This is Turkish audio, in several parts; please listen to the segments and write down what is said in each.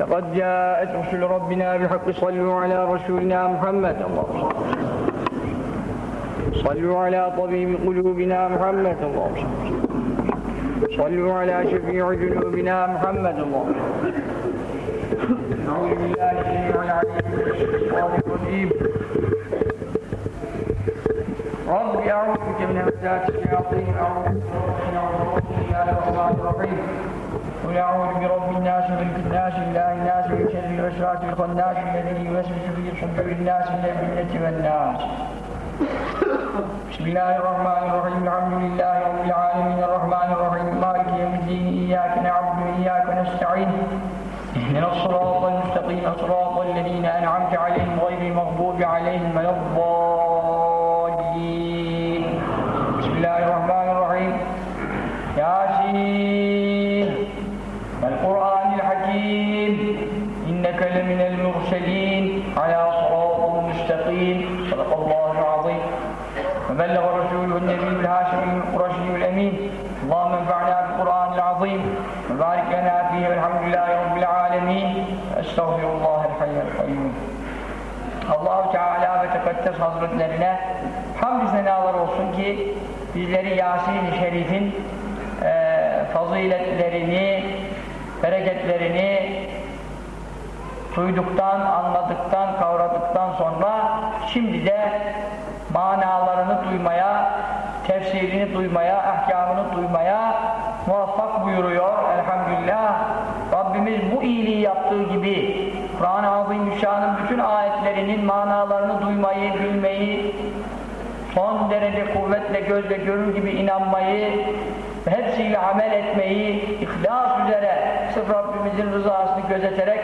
لقد جاءت رسل ربنا بحق صلوا على رسولنا محمد. صلوا على طبيب قلوبنا محمد. اللهم صلوا على شفيع ذنوبنا محمد. اللهم أعوذ بالله السميع العليم من الشيطان الرجيم. رب أعوذ بك من همزات الشياطين. أعوذ بك من الله الرحمن الرحيم قل أعوذ برب الناس ملك الناس إله الناس من شر الوسواس الخناس الذي يوسوس في صدور الناس من الجنة والناس. بسم الله الرحمن الرحيم. الحمد لله رب العالمين. الرحمن الرحيم. مالك يوم الدين. إياك نعبد وإياك نستعين. اهدنا الصراط المستقيم. صراط الذين أنعمت عليهم غير المغضوب عليهم ولا الضالين. وبلغ رسوله النبي الهاشمي القرشي الأمين اللهم انفعنا بالقرآن العظيم وبارك لنا فيه والحمد لله رب العالمين استغفر الله الحي القيوم Allahu Teala ve Tekaddes Hazretlerine hamd senalar olsun ki bizleri Yasin-i Şerif'in e, faziletlerini, bereketlerini duyduktan, anladıktan, kavradıktan sonra şimdi de manalarını duymaya, tefsirini duymaya, ahkamını duymaya muvaffak buyuruyor. Elhamdülillah. Rabbimiz bu iyiliği yaptığı gibi Kur'an-ı Azimüşşan'ın bütün ayetlerinin manalarını duymayı, bilmeyi, son derece kuvvetle gözle görür gibi inanmayı hepsiyle amel etmeyi ihlas üzere sırf Rabbimizin rızasını gözeterek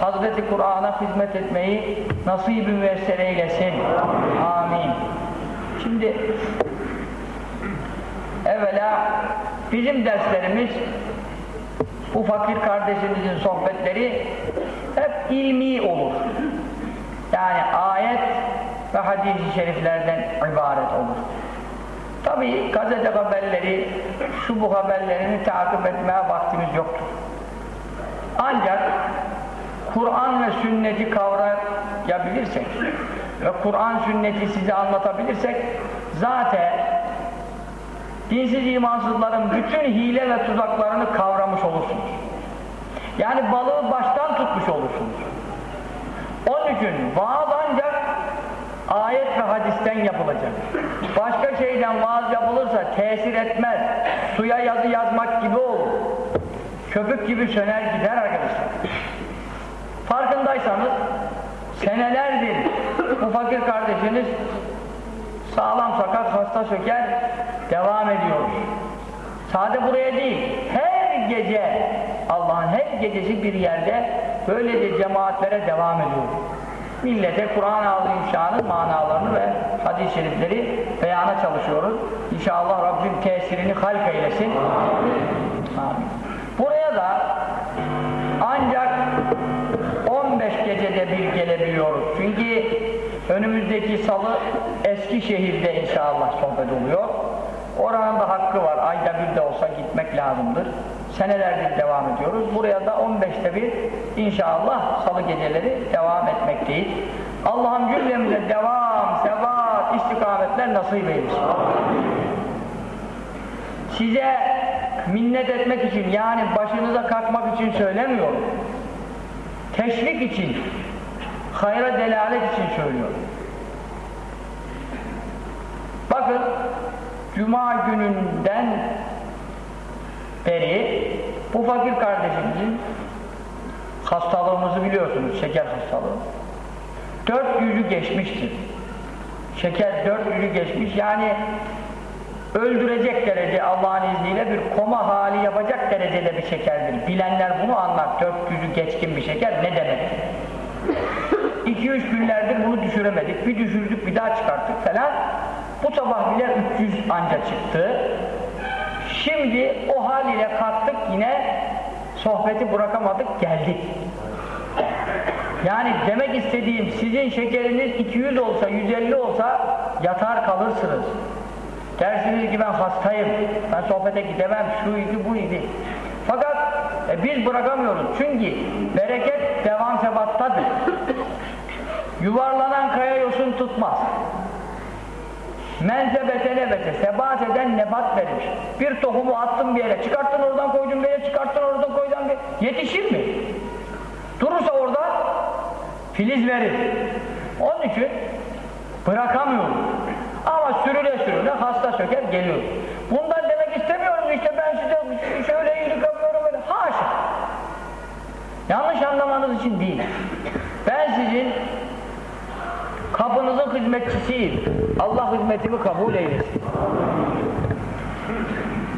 Hazreti Kur'an'a hizmet etmeyi nasip-i müessere eylesin. Amin. Şimdi evvela bizim derslerimiz bu fakir kardeşimizin sohbetleri hep ilmi olur. Yani ayet ve hadis-i şeriflerden ibaret olur. Tabi gazete haberleri, şu bu haberlerini takip etmeye vaktimiz yoktur. Ancak Kur'an ve sünneti kavrayabilirsek ve Kur'an sünneti size anlatabilirsek zaten dinsiz imansızların bütün hile ve tuzaklarını kavramış olursunuz. Yani balığı baştan tutmuş olursunuz. Onun için vaaz ayet ve hadisten yapılacak. Başka şeyden vaaz yapılırsa tesir etmez. Suya yazı yazmak gibi olur. Köpük gibi söner gider arkadaşlar. Farkındaysanız senelerdir bu fakir kardeşiniz sağlam sakat hasta söker devam ediyoruz. Sade buraya değil, her gece Allah'ın her gecesi bir yerde böylece cemaatlere devam ediyor. Millete Kur'an-ı Azimüşşan'ın manalarını ve hadis-i şerifleri beyana çalışıyoruz. İnşallah Rabbim tesirini halk eylesin. Amin. Buraya da ancak 15 gecede bir gelebiliyoruz. Çünkü önümüzdeki salı Eskişehir'de inşallah sohbet oluyor. Oranın da hakkı var. Ayda bir de olsa gitmek lazımdır. Senelerdir devam ediyoruz. Buraya da 15'te bir inşallah salı geceleri devam etmekteyiz. Allah'ım cümlemize devam, sebat, istikametler nasip eylesin. Size minnet etmek için yani başınıza kalkmak için söylemiyorum. Teşvik için, hayra delalet için söylüyorum. Bakın Cuma gününden beri bu fakir kardeşimizin hastalığımızı biliyorsunuz, şeker hastalığı. Dört yüzü geçmiştir. Şeker dört yüzü geçmiş, yani öldürecek derece Allah'ın izniyle bir koma hali yapacak derecede bir şekerdir. Bilenler bunu anlar. Dört yüzü geçkin bir şeker ne demek? İki üç günlerdir bunu düşüremedik. Bir düşürdük, bir daha çıkarttık falan. Bu sabah bile 300 anca çıktı. Şimdi o haliyle kalktık yine sohbeti bırakamadık geldik. Yani demek istediğim sizin şekeriniz 200 olsa 150 olsa yatar kalırsınız. Dersiniz ki ben hastayım, ben sohbete gidemem, şu idi bu idi. Fakat e, biz bırakamıyoruz. Çünkü bereket nebattadır. Yuvarlanan kaya yosun tutmaz. Menzebete nebete, sebat eden nebat verir. Bir tohumu attın bir yere, çıkarttın oradan koydun bir yere, çıkarttın oradan koydun bir yere. Yetişir mi? Durursa orada filiz verir. Onun için bırakamıyorum. Ama sürüle sürüle hasta söker geliyor. Bundan demek istemiyorum işte ben size şöyle iyilik yapıyorum böyle. Haşa. Yanlış anlamanız için değil. Ben sizin kapınızın hizmetçisiyim. Allah hizmetimi kabul eylesin.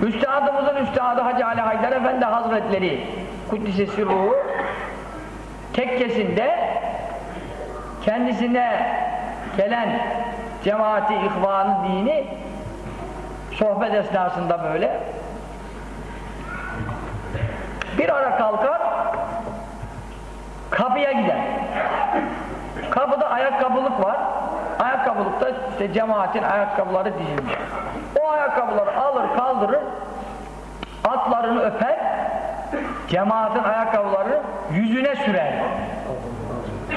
Üstadımızın üstadı Hacı Ali Haydar Efendi Hazretleri Kuddisesi ruhu tekkesinde kendisine gelen cemaati, ihvanı, dini sohbet esnasında böyle bir ara kalkar kapıya gider. Kapıda ayakkabılık var. Ayakkabılıkta işte cemaatin ayakkabıları dizilmiş. O ayakkabıları alır kaldırır atlarını öper cemaatin ayakkabıları yüzüne sürer.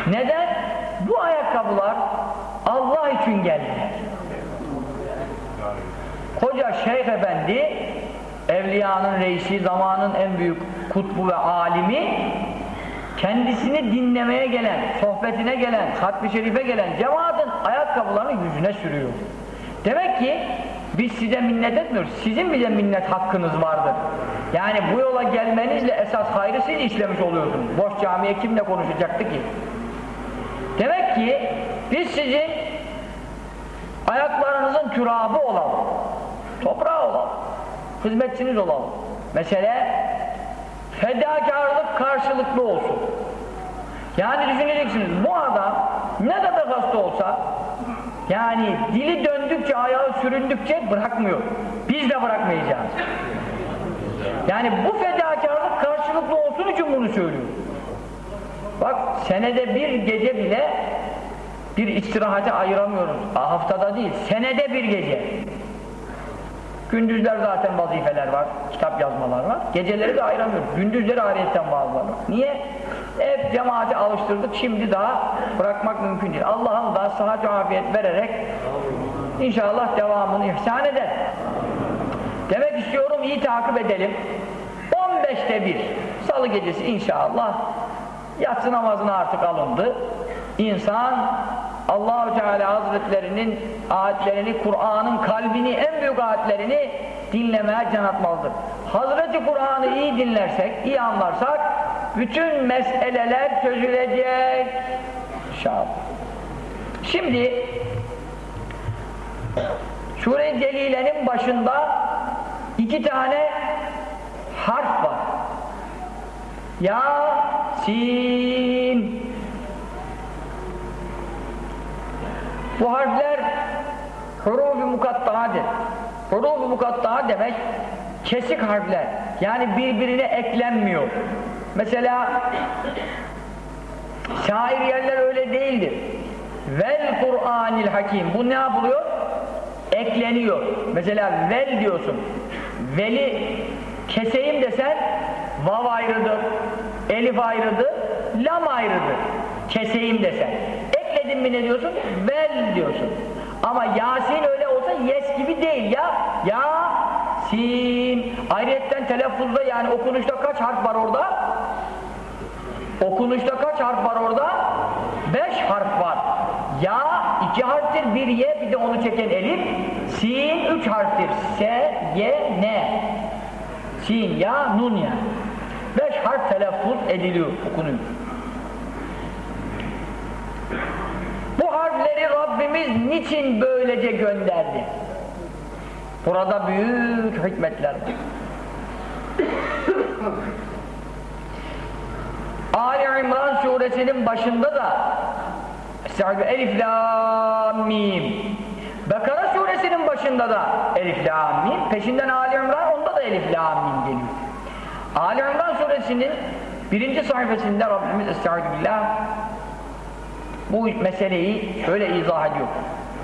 Neden? Bu ayakkabılar Allah için geldiler. Koca Şeyh Efendi evliyanın reisi, zamanın en büyük kutbu ve alimi kendisini dinlemeye gelen, sohbetine gelen, hatmi şerife gelen cemaatin ayakkabılarını yüzüne sürüyor. Demek ki biz size minnet etmiyoruz. Sizin bile minnet hakkınız vardır. Yani bu yola gelmenizle esas hayrı siz işlemiş oluyorsunuz. Boş camiye kimle konuşacaktı ki? Demek ki biz sizin ayaklarınızın türabı olalım. Toprağı olalım. Hizmetçiniz olalım. Mesele fedakarlık karşılıklı olsun. Yani düşüneceksiniz bu adam ne kadar hasta olsa yani dili döndükçe ayağı süründükçe bırakmıyor. Biz de bırakmayacağız. Yani bu fedakarlık karşılıklı olsun için bunu söylüyorum. Bak senede bir gece bile bir istirahate ayıramıyoruz. Haftada değil, senede bir gece. Gündüzler zaten vazifeler var, kitap yazmalar var. Geceleri de ayıramıyoruz. Gündüzleri ayrıyetten bazıları var. Niye? Hep cemaati alıştırdık, şimdi daha bırakmak mümkün değil. Allah'ım da sıhhat afiyet vererek inşallah devamını ihsan eder. Demek istiyorum iyi takip edelim. 15'te bir salı gecesi inşallah yatsı namazına artık alındı. İnsan Allahu Teala Hazretlerinin ayetlerini, Kur'an'ın kalbini, en büyük ayetlerini dinlemeye can atmalıdır. Hazreti Kur'an'ı iyi dinlersek, iyi anlarsak bütün meseleler çözülecek. İnşallah. Şimdi Sure-i Celile'nin başında iki tane harf var. Yasin Bu harfler huruf-u mukatta'adır. Huruf-u mukatta'a demek kesik harfler. Yani birbirine eklenmiyor. Mesela şair yerler öyle değildir. Vel Kur'anil Hakim. Bu ne yapılıyor? Ekleniyor. Mesela vel diyorsun. Veli keseyim desen vav ayrıdır, elif ayrıdır, lam ayrıdır. Keseyim desen. Ekledin mi ne diyorsun? Vel diyorsun. Ama Yasin öyle olsa yes gibi değil ya. Ya sin. Ayrıyetten telaffuzda yani okunuşta kaç harf var orada? Okunuşta kaç harf var orada? Beş harf var. Ya iki harftir, bir ye, bir de onu çeken elif. Sin üç harftir. S, Y, N. Sin, ya, nun ya. Beş harf telaffuz ediliyor, okunuyor. Bu harfleri Rabbimiz niçin böylece gönderdi? Burada büyük hikmetler var. Ali İmran suresinin başında da Elif Lam Mim Bekara suresinin başında da Elif Lam Mim peşinden Ali İmran onda da Elif Lam Mim geliyor. Ali İmran suresinin birinci sayfasında Rabbimiz Estağfirullah bu meseleyi şöyle izah ediyor.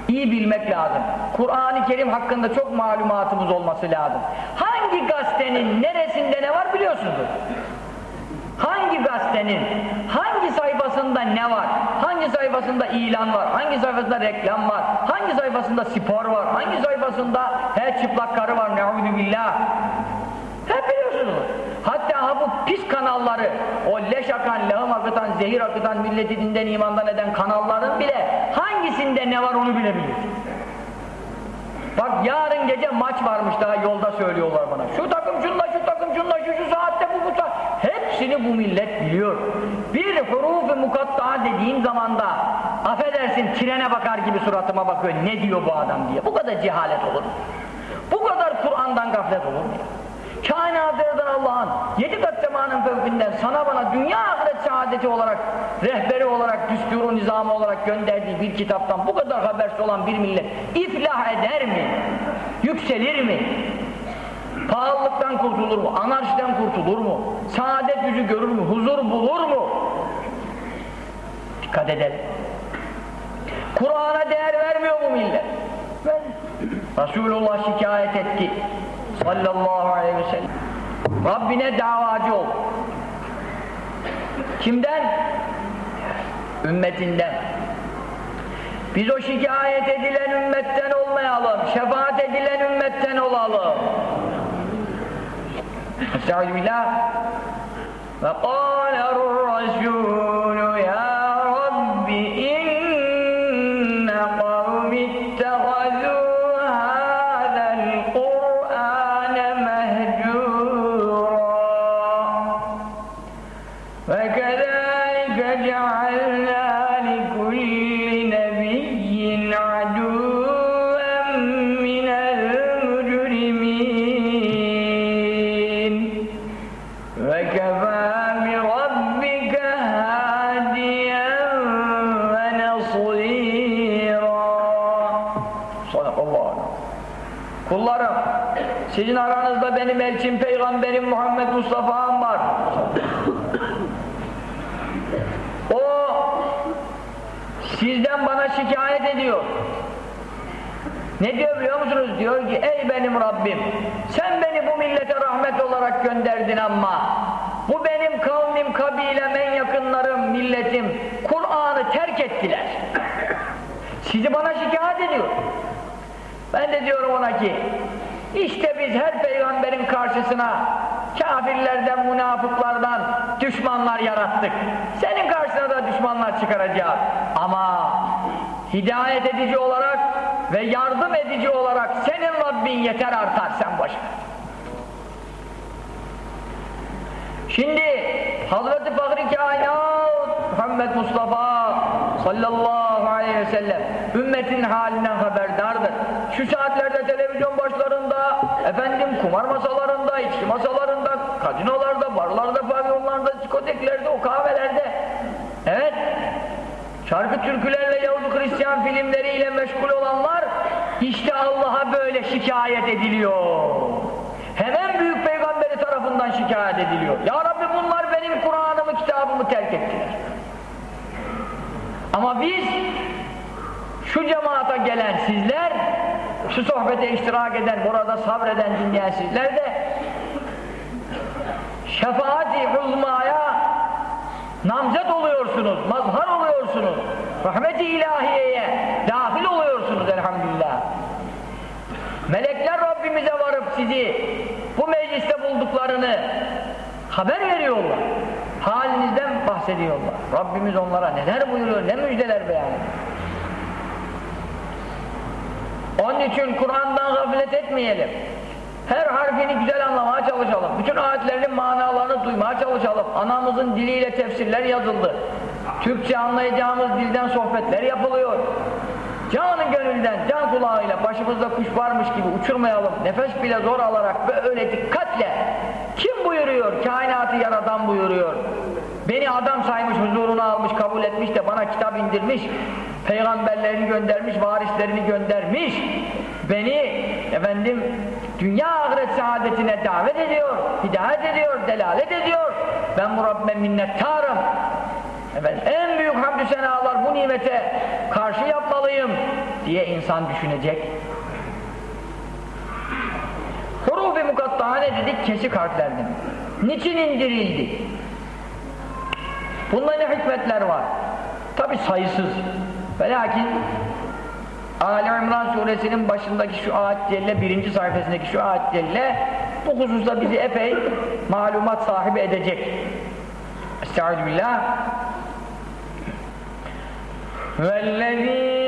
İyi bilmek lazım. Kur'an-ı Kerim hakkında çok malumatımız olması lazım. Hangi gazetenin neresinde ne var biliyorsunuz. Hangi gazetenin hangi sayfası sayfasında ilan var, hangi sayfasında reklam var, hangi sayfasında spor var, hangi sayfasında her çıplak karı var, ne'udü billah. Hep biliyorsunuz. Hatta ha bu pis kanalları, o leş akan, lağım akıtan, zehir akıtan, milleti dinden imandan eden kanalların bile hangisinde ne var onu bilebiliyorsun. Bak yarın gece maç varmış daha yolda söylüyorlar bana. Şu takım şunla, şu takım şunla, şu şu saatte bu bu saat. Hepsini bu millet biliyor. Bir hurufu mukatta dediğim zaman da affedersin trene bakar gibi suratıma bakıyor. Ne diyor bu adam diye. Bu kadar cehalet olur? Bu kadar Kur'an'dan gaflet olur mu? Kainatı Allah'ın yedi kat semanın fevkinden sana bana dünya ahiret saadeti olarak rehberi olarak, düsturu nizamı olarak gönderdiği bir kitaptan bu kadar habersiz olan bir millet iflah eder mi? Yükselir mi? Pahalılıktan kurtulur mu? Anarşiden kurtulur mu? Saadet yüzü görür mü? Huzur bulur mu? Dikkat edelim. Kur'an'a değer vermiyor bu millet. Ver. Resulullah şikayet etti. Sallallahu aleyhi ve sellem. Rabbine davacı ol. Kimden? Ümmetinden. Biz o şikayet edilen ümmetten olmayalım. Şefaat edilen ümmetten olalım. Estaizu billah. Ve kâler rasûlü ya Ne diyor biliyor musunuz? Diyor ki ey benim Rabbim sen beni bu millete rahmet olarak gönderdin ama bu benim kavmim, kabilem, en yakınlarım, milletim Kur'an'ı terk ettiler. Sizi bana şikayet ediyor. Ben de diyorum ona ki işte biz her peygamberin karşısına kafirlerden, münafıklardan düşmanlar yarattık. Senin karşısına da düşmanlar çıkaracağız. Ama hidayet edici olarak ve yardım edici olarak senin Rabbin yeter artar sen başka. Şimdi Hazreti Fahri Kainat Muhammed Mustafa sallallahu aleyhi ve sellem ümmetin halinden haberdardır. Şu saatlerde televizyon başlarında, efendim kumar masalarında, içki masalarında, kazinolarda, barlarda, pavyonlarda, diskoteklerde, o kahvelerde evet şarkı türkülerle Yahudi Hristiyan filmleriyle meşgul olanlar işte Allah'a böyle şikayet ediliyor. Hemen büyük peygamberi tarafından şikayet ediliyor. Ya Rabbi bunlar benim Kur'an'ımı, kitabımı terk ettiler. Ama biz şu cemaata gelen sizler, şu sohbete iştirak eden, burada sabreden dinleyen sizler de şefaati namzet oluyorsunuz, mazhar oluyorsunuz. Rahmet-i ilahiyeye dahil oluyorsunuz elhamdülillah. Melekler Rabbimize varıp sizi bu mecliste bulduklarını haber veriyorlar. Halinizden bahsediyorlar. Rabbimiz onlara neler buyuruyor, ne müjdeler beyan ediyor. Onun için Kur'an'dan gaflet etmeyelim. Her harfini güzel anlamaya çalışalım. Bütün ayetlerin manalarını duymaya çalışalım. Anamızın diliyle tefsirler yazıldı. Türkçe anlayacağımız dilden sohbetler yapılıyor. Canı gönülden, can kulağıyla başımızda kuş varmış gibi uçurmayalım. Nefes bile zor alarak böyle dikkatle. Kim buyuruyor? Kainatı yaratan buyuruyor. Beni adam saymış, huzuruna almış, kabul etmiş de bana kitap indirmiş. Peygamberlerini göndermiş, varislerini göndermiş. Beni efendim dünya ahiret saadetine davet ediyor, hidayet ediyor, delalet ediyor. Ben bu Rabbime minnettarım. Evet, en büyük hamdü senalar bu nimete karşı yapmalıyım diye insan düşünecek. Huruf-i mukattaha ne dedik? Kesik harflerden. Niçin indirildi? Bunda ne hikmetler var? Tabi sayısız. Ve lakin Ali İmran suresinin başındaki şu ayet celle, birinci sayfasındaki şu ayet celle bu hususta bizi epey malumat sahibi edecek. Estaizu billah. وَالَّذ۪ي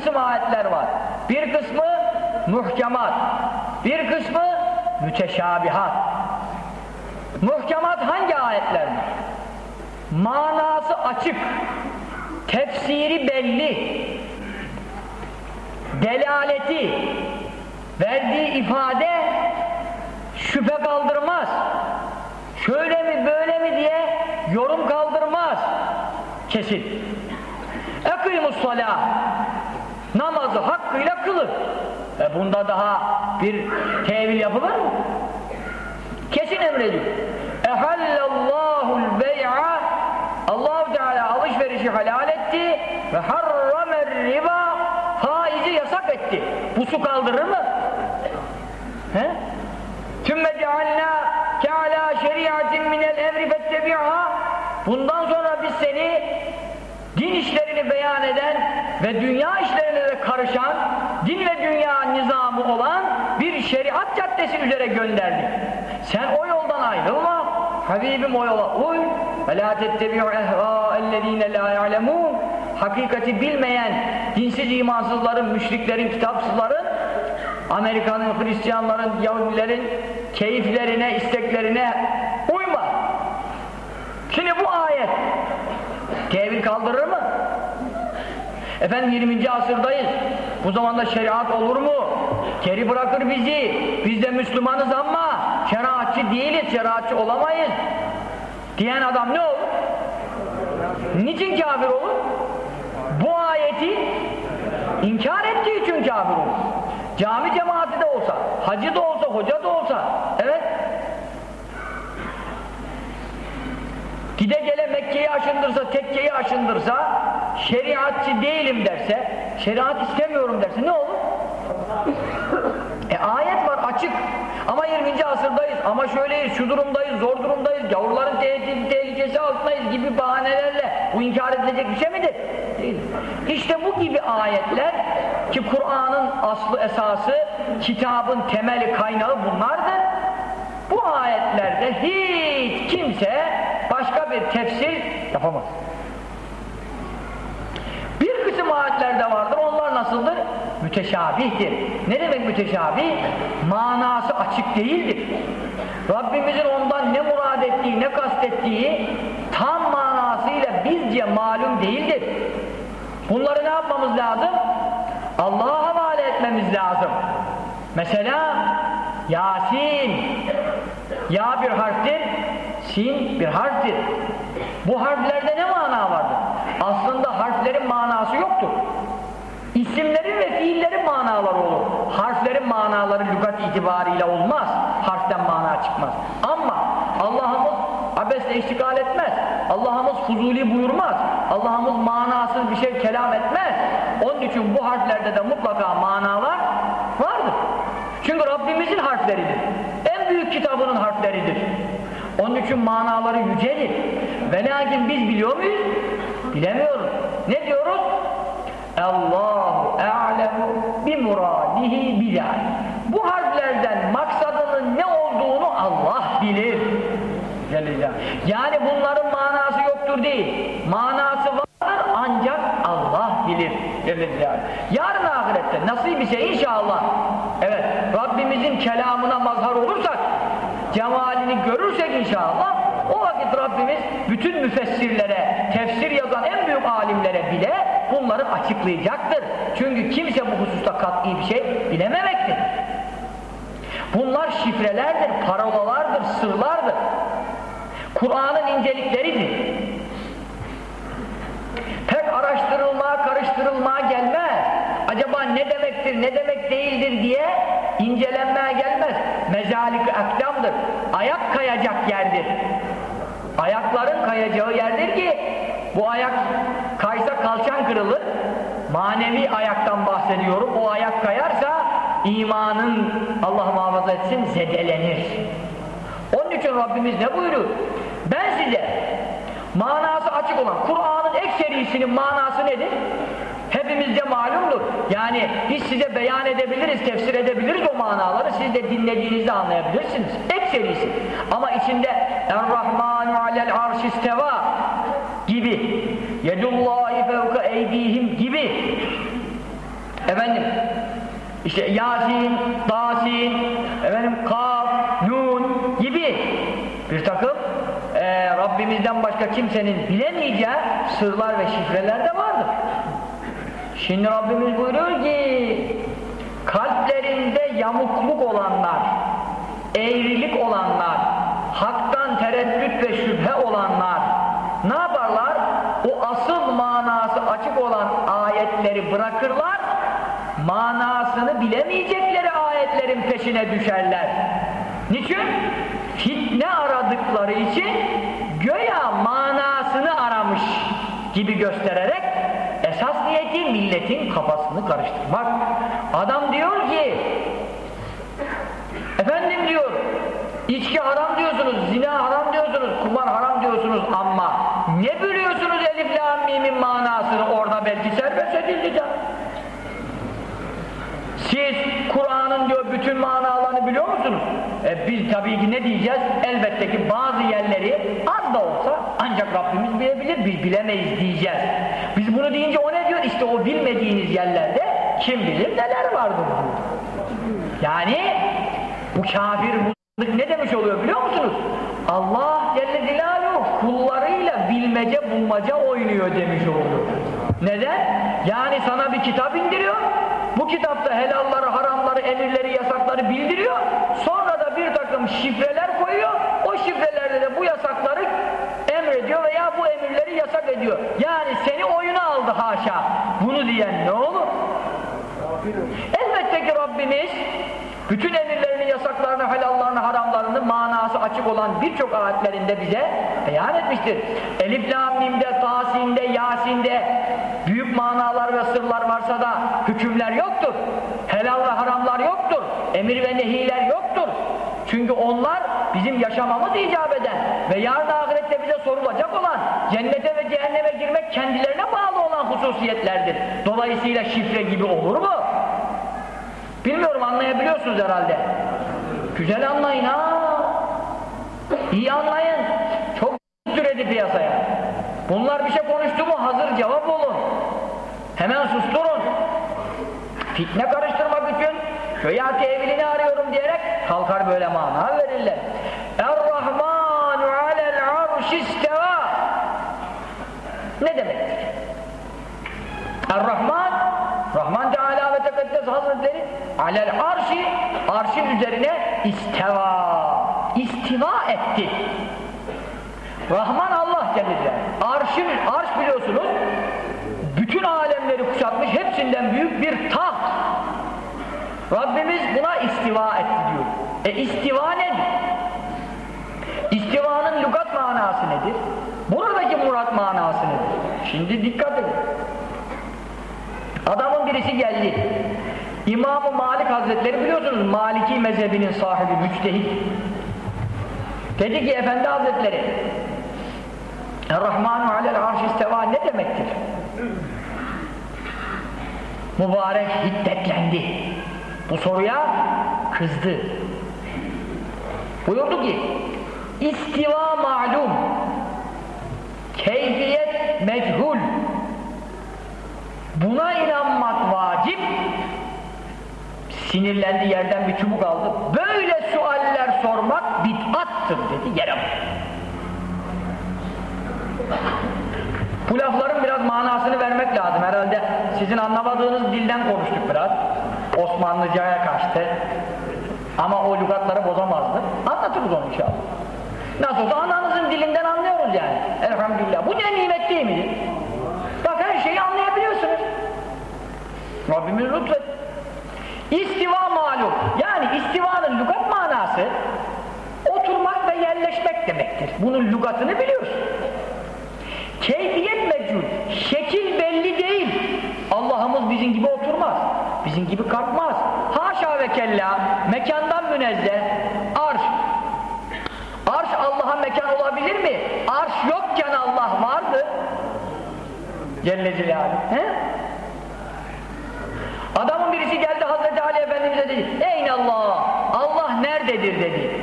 kısım ayetler var. Bir kısmı muhkemat, bir kısmı müteşabihat. Muhkemat hangi ayetlerdir? Manası açık, tefsiri belli, delaleti, verdiği ifade şüphe kaldırmaz. Şöyle mi böyle mi diye yorum kaldırmaz. Kesin. Ekîmus salâh. Bunda daha bir tevil yapılır mı? Kesin emrediyor. Ehallallâhul bey'a Allah Teala alışverişi halal etti ve harramer riba faizi yasak etti. Bu su kaldırır mı? He? Tümme cealnâ kealâ şeriatin minel emri fettebi'ha Bundan sonra biz seni din işlerini beyan eden ve dünya işlerine de karışan, din ve dünya nizamı olan bir şeriat caddesi üzere gönderdik. Sen o yoldan ayrılma. Habibim o yola uy. Ve la tettebi'u ehvâ'ellezîne lâ ya'lemûn. Hakikati bilmeyen, dinsiz imansızların, müşriklerin, kitapsızların, Amerika'nın, Hristiyanların, Yahudilerin keyiflerine, isteklerine uyma. Şimdi bu ayet tevil kaldırır mı? Efendim 20. asırdayız. Bu zamanda şeriat olur mu? Geri bırakır bizi. Biz de Müslümanız ama şeriatçı değiliz, şeriatçı olamayız. Diyen adam ne olur? Niçin kafir olur? Bu ayeti inkar ettiği için kafir olur. Cami cemaati de olsa, hacı da olsa, hoca da olsa, evet. Gide gele Mekke'yi aşındırsa, tekkeyi aşındırsa, şeriatçı değilim derse, şeriat istemiyorum derse ne olur? E ayet var açık. Ama 20. asırdayız, ama şöyleyiz, şu durumdayız, zor durumdayız, gavurların tehdidi, tehlikesi altındayız gibi bahanelerle bu inkar edilecek bir şey midir? Değil. İşte bu gibi ayetler ki Kur'an'ın aslı esası, kitabın temeli kaynağı bunlardır. Bu ayetlerde hiç kimse başka bir tefsir yapamaz. Bir kısım ayetlerde vardır, onlar nasıldır? Müteşabihtir. Ne demek müteşabih? Manası açık değildir. Rabbimizin ondan ne murad ettiği, ne kastettiği tam manasıyla bizce malum değildir. Bunları ne yapmamız lazım? Allah'a havale etmemiz lazım. Mesela Yasin Ya bir harftir, Sin bir harftir. Bu harflerde ne mana vardır? Aslında harflerin manası yoktur. İsimlerin ve fiillerin manaları olur. Harflerin manaları lügat itibariyle olmaz. Harften mana çıkmaz. Ama Allah'ımız abesle iştigal etmez. Allah'ımız fuzuli buyurmaz. Allah'ımız manasız bir şey kelam etmez. Onun için bu harflerde de mutlaka manalar vardır. Çünkü Rabbimizin harfleridir. En büyük kitabının harfleridir. Onun için manaları yücedir. Ve lakin biz biliyor muyuz? Bilemiyoruz. Ne diyoruz? Allahu a'lemu bi muradihi bilal. Bu harflerden maksadının ne olduğunu Allah bilir. Yani bunların manası yoktur değil. Manası vardır ancak Allah bilir. Yarın ahirette bir şey inşallah. Evet Rabbimizin kelamına mazhar olursak cemalini görürsek inşallah o vakit Rabbimiz bütün müfessirlere, tefsir yazan en büyük alimlere bile bunları açıklayacaktır. Çünkü kimse bu hususta kat'i bir şey bilememektir. Bunlar şifrelerdir, parolalardır, sırlardır. Kur'an'ın incelikleridir. Araştırılmaya, karıştırılmaya gelmez. Acaba ne demektir, ne demek değildir diye incelenmeye gelmez. Mezalik akdamdır. Ayak kayacak yerdir. Ayakların kayacağı yerdir ki bu ayak kaysa kalçan kırılır. Manevi ayaktan bahsediyorum. O ayak kayarsa imanın Allah muhafaza etsin zedelenir. Onun için Rabbimiz ne buyuruyor? Ben size manası açık olan Kur'an'ın ekserisinin manası nedir? Hepimizce malumdur. Yani biz size beyan edebiliriz, tefsir edebiliriz o manaları. Siz de dinlediğinizde anlayabilirsiniz. Ekserisi. Ama içinde Er-Rahmanu alel arşisteva gibi Yedullahi fevka eydihim gibi efendim işte Yasin, Dasin, efendim Kaf, Nun gibi bir takım Rabbimizden başka kimsenin bilemeyeceği sırlar ve şifreler de vardır. Şimdi Rabbimiz buyuruyor ki kalplerinde yamukluk olanlar, eğrilik olanlar, haktan tereddüt ve şüphe olanlar ne yaparlar? O asıl manası açık olan ayetleri bırakırlar, manasını bilemeyecekleri ayetlerin peşine düşerler. Niçin? Fitne aradıkları için göya manasını aramış gibi göstererek esas niyeti milletin kafasını karıştırmak. Adam diyor ki efendim diyor içki haram diyorsunuz, zina haram diyorsunuz, kumar haram diyorsunuz ama ne biliyorsunuz elif la manasını orada belki serbest edildi canım. Siz Kur'an'ın diyor bütün manalarını biliyor musunuz? E biz tabii ki ne diyeceğiz? Elbette ki bazı yerleri az da olsa ancak Rabbimiz bilebilir, biz bilemeyiz diyeceğiz. Biz bunu deyince o ne diyor? İşte o bilmediğiniz yerlerde kim bilir neler vardır. Yani bu kafir bu ne demiş oluyor biliyor musunuz? Allah Celle Celaluhu kullarıyla bilmece bulmaca oynuyor demiş oluyor. Neden? Yani sana bir kitap indiriyor. Bu kitapta helalları, haramları, emirleri, yasakları bildiriyor. Sonra da bir takım şifreler koyuyor. O şifrelerde de bu yasakları emrediyor veya bu emirleri yasak ediyor. Yani seni oyuna aldı haşa. Bunu diyen ne olur? Elbette ki Rabbimiz bütün emirlerini, yasaklarını, helallarını, haramlarını manası açık olan birçok ayetlerinde bize beyan etmiştir. Elif, Tasin'de, Yasin'de büyük manalar ve sırlar varsa da hükümler yoktur. Helal ve haramlar yoktur. Emir ve nehiler yoktur. Çünkü onlar bizim yaşamamız icap eden ve yarın ahirette bize sorulacak olan cennete ve cehenneme girmek kendilerine bağlı olan hususiyetlerdir. Dolayısıyla şifre gibi olur mu? Bilmiyorum anlayabiliyorsunuz herhalde. Güzel anlayın ha. İyi anlayın. Çok türedi piyasaya. Bunlar bir şey konuştu mu hazır cevap olun. Hemen susturun. Fitne karıştırmak için köya tevilini arıyorum diyerek kalkar böyle mana verirler. Er-Rahmanu alel arşisteva Ne demektir? Er-Rahman Rahman Teala ve Tekaddes Hazretleri alel arşi arşın üzerine isteva istiva etti. Rahman Allah Celle Arşın, arş biliyorsunuz bütün alemleri kuşatmış hepsinden büyük bir taht. Rabbimiz buna istiva etti diyor. E istiva nedir? İstivanın lügat manası nedir? Buradaki murat manası nedir? Şimdi dikkat edin. Adamın birisi geldi. İmam-ı Malik Hazretleri biliyorsunuz Maliki mezhebinin sahibi, müçtehit. Dedi ki Efendi Hazretleri Er-Rahmanu alel arş isteva ne demektir? Mübarek hiddetlendi. Bu soruya kızdı. Buyurdu ki istiva malum keyfiyet mechul buna inanmak vacip sinirlendi yerden bir çubuk aldı böyle sualler sormak bid'attır dedi yere bu lafların biraz manasını vermek lazım herhalde. Sizin anlamadığınız dilden konuştuk biraz. Osmanlıcaya kaçtı ama o lügatları bozamazdı anlatırız onu inşallah. Nasıl olsa ananızın dilinden anlıyoruz yani. Elhamdülillah. Bu ne nimet değil midir? Bak her şeyi anlayabiliyorsunuz. Rabbimiz lütfet. İstiva malum yani istivanın lügat manası oturmak ve yerleşmek demektir. Bunun lügatını biliyorsun Keyfiyet mevcut. Şekil belli değil. Allah'ımız bizim gibi oturmaz. Bizim gibi kalkmaz. Haşa ve kella mekandan münezzeh arş. Arş Allah'a mekan olabilir mi? Arş yokken Allah vardı. Celle Celaluhu. Adamın birisi geldi Hazreti Ali Efendimiz'e dedi Eyn Allah! Allah nerededir dedi.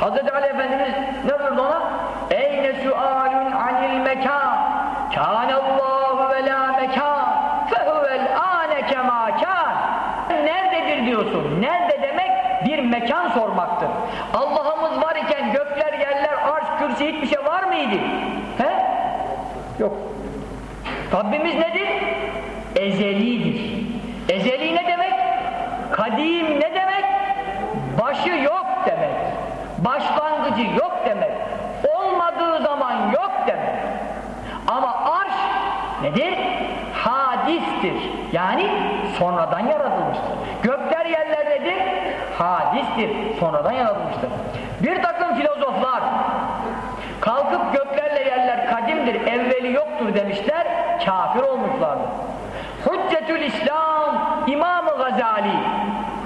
Hazreti Ali Efendimiz ne buyurdu ona? Eyne sualun anil mekan Kânallâhu ve lâ mekan Fehuvel âne kemâ Nerededir diyorsun? Nerede demek? Bir mekan sormaktır. Allah'ımız var iken gökler, yerler, arş, kürsi hiçbir şey var mıydı? He? Yok. Rabbimiz nedir? Ezelidir. Ezeli ne demek? Kadim ne demek? Başı yok demek. Başlangıcı yok demek. Olmadığı zaman yok demek. Ama arş nedir? Hadistir. Yani sonradan yaratılmıştır. Gökler yerler nedir? Hadistir. Sonradan yaratılmıştır. Bir takım filozoflar kalkıp göklerle yerler kadimdir, evveli yoktur demişler, kafir olmuşlardır. Hüccetül İslam İmam-ı Gazali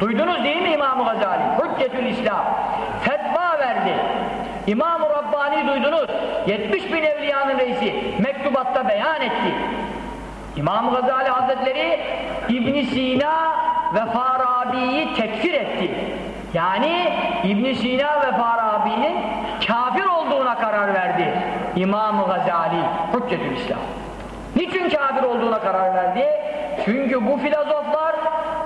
duydunuz değil mi İmam-ı Gazali? Hüccetül İslam fetva verdi. İmam-ı Rabbani duydunuz 70 bin evliyanın reisi mektubatta beyan etti. İmam Gazali Hazretleri İbn Sina ve Farabi'yi tekfir etti. Yani İbn Sina ve Farabi'nin kafir olduğuna karar verdi. İmam Gazali Hüccetül İslam. Niçin kafir olduğuna karar verdi? Çünkü bu filozoflar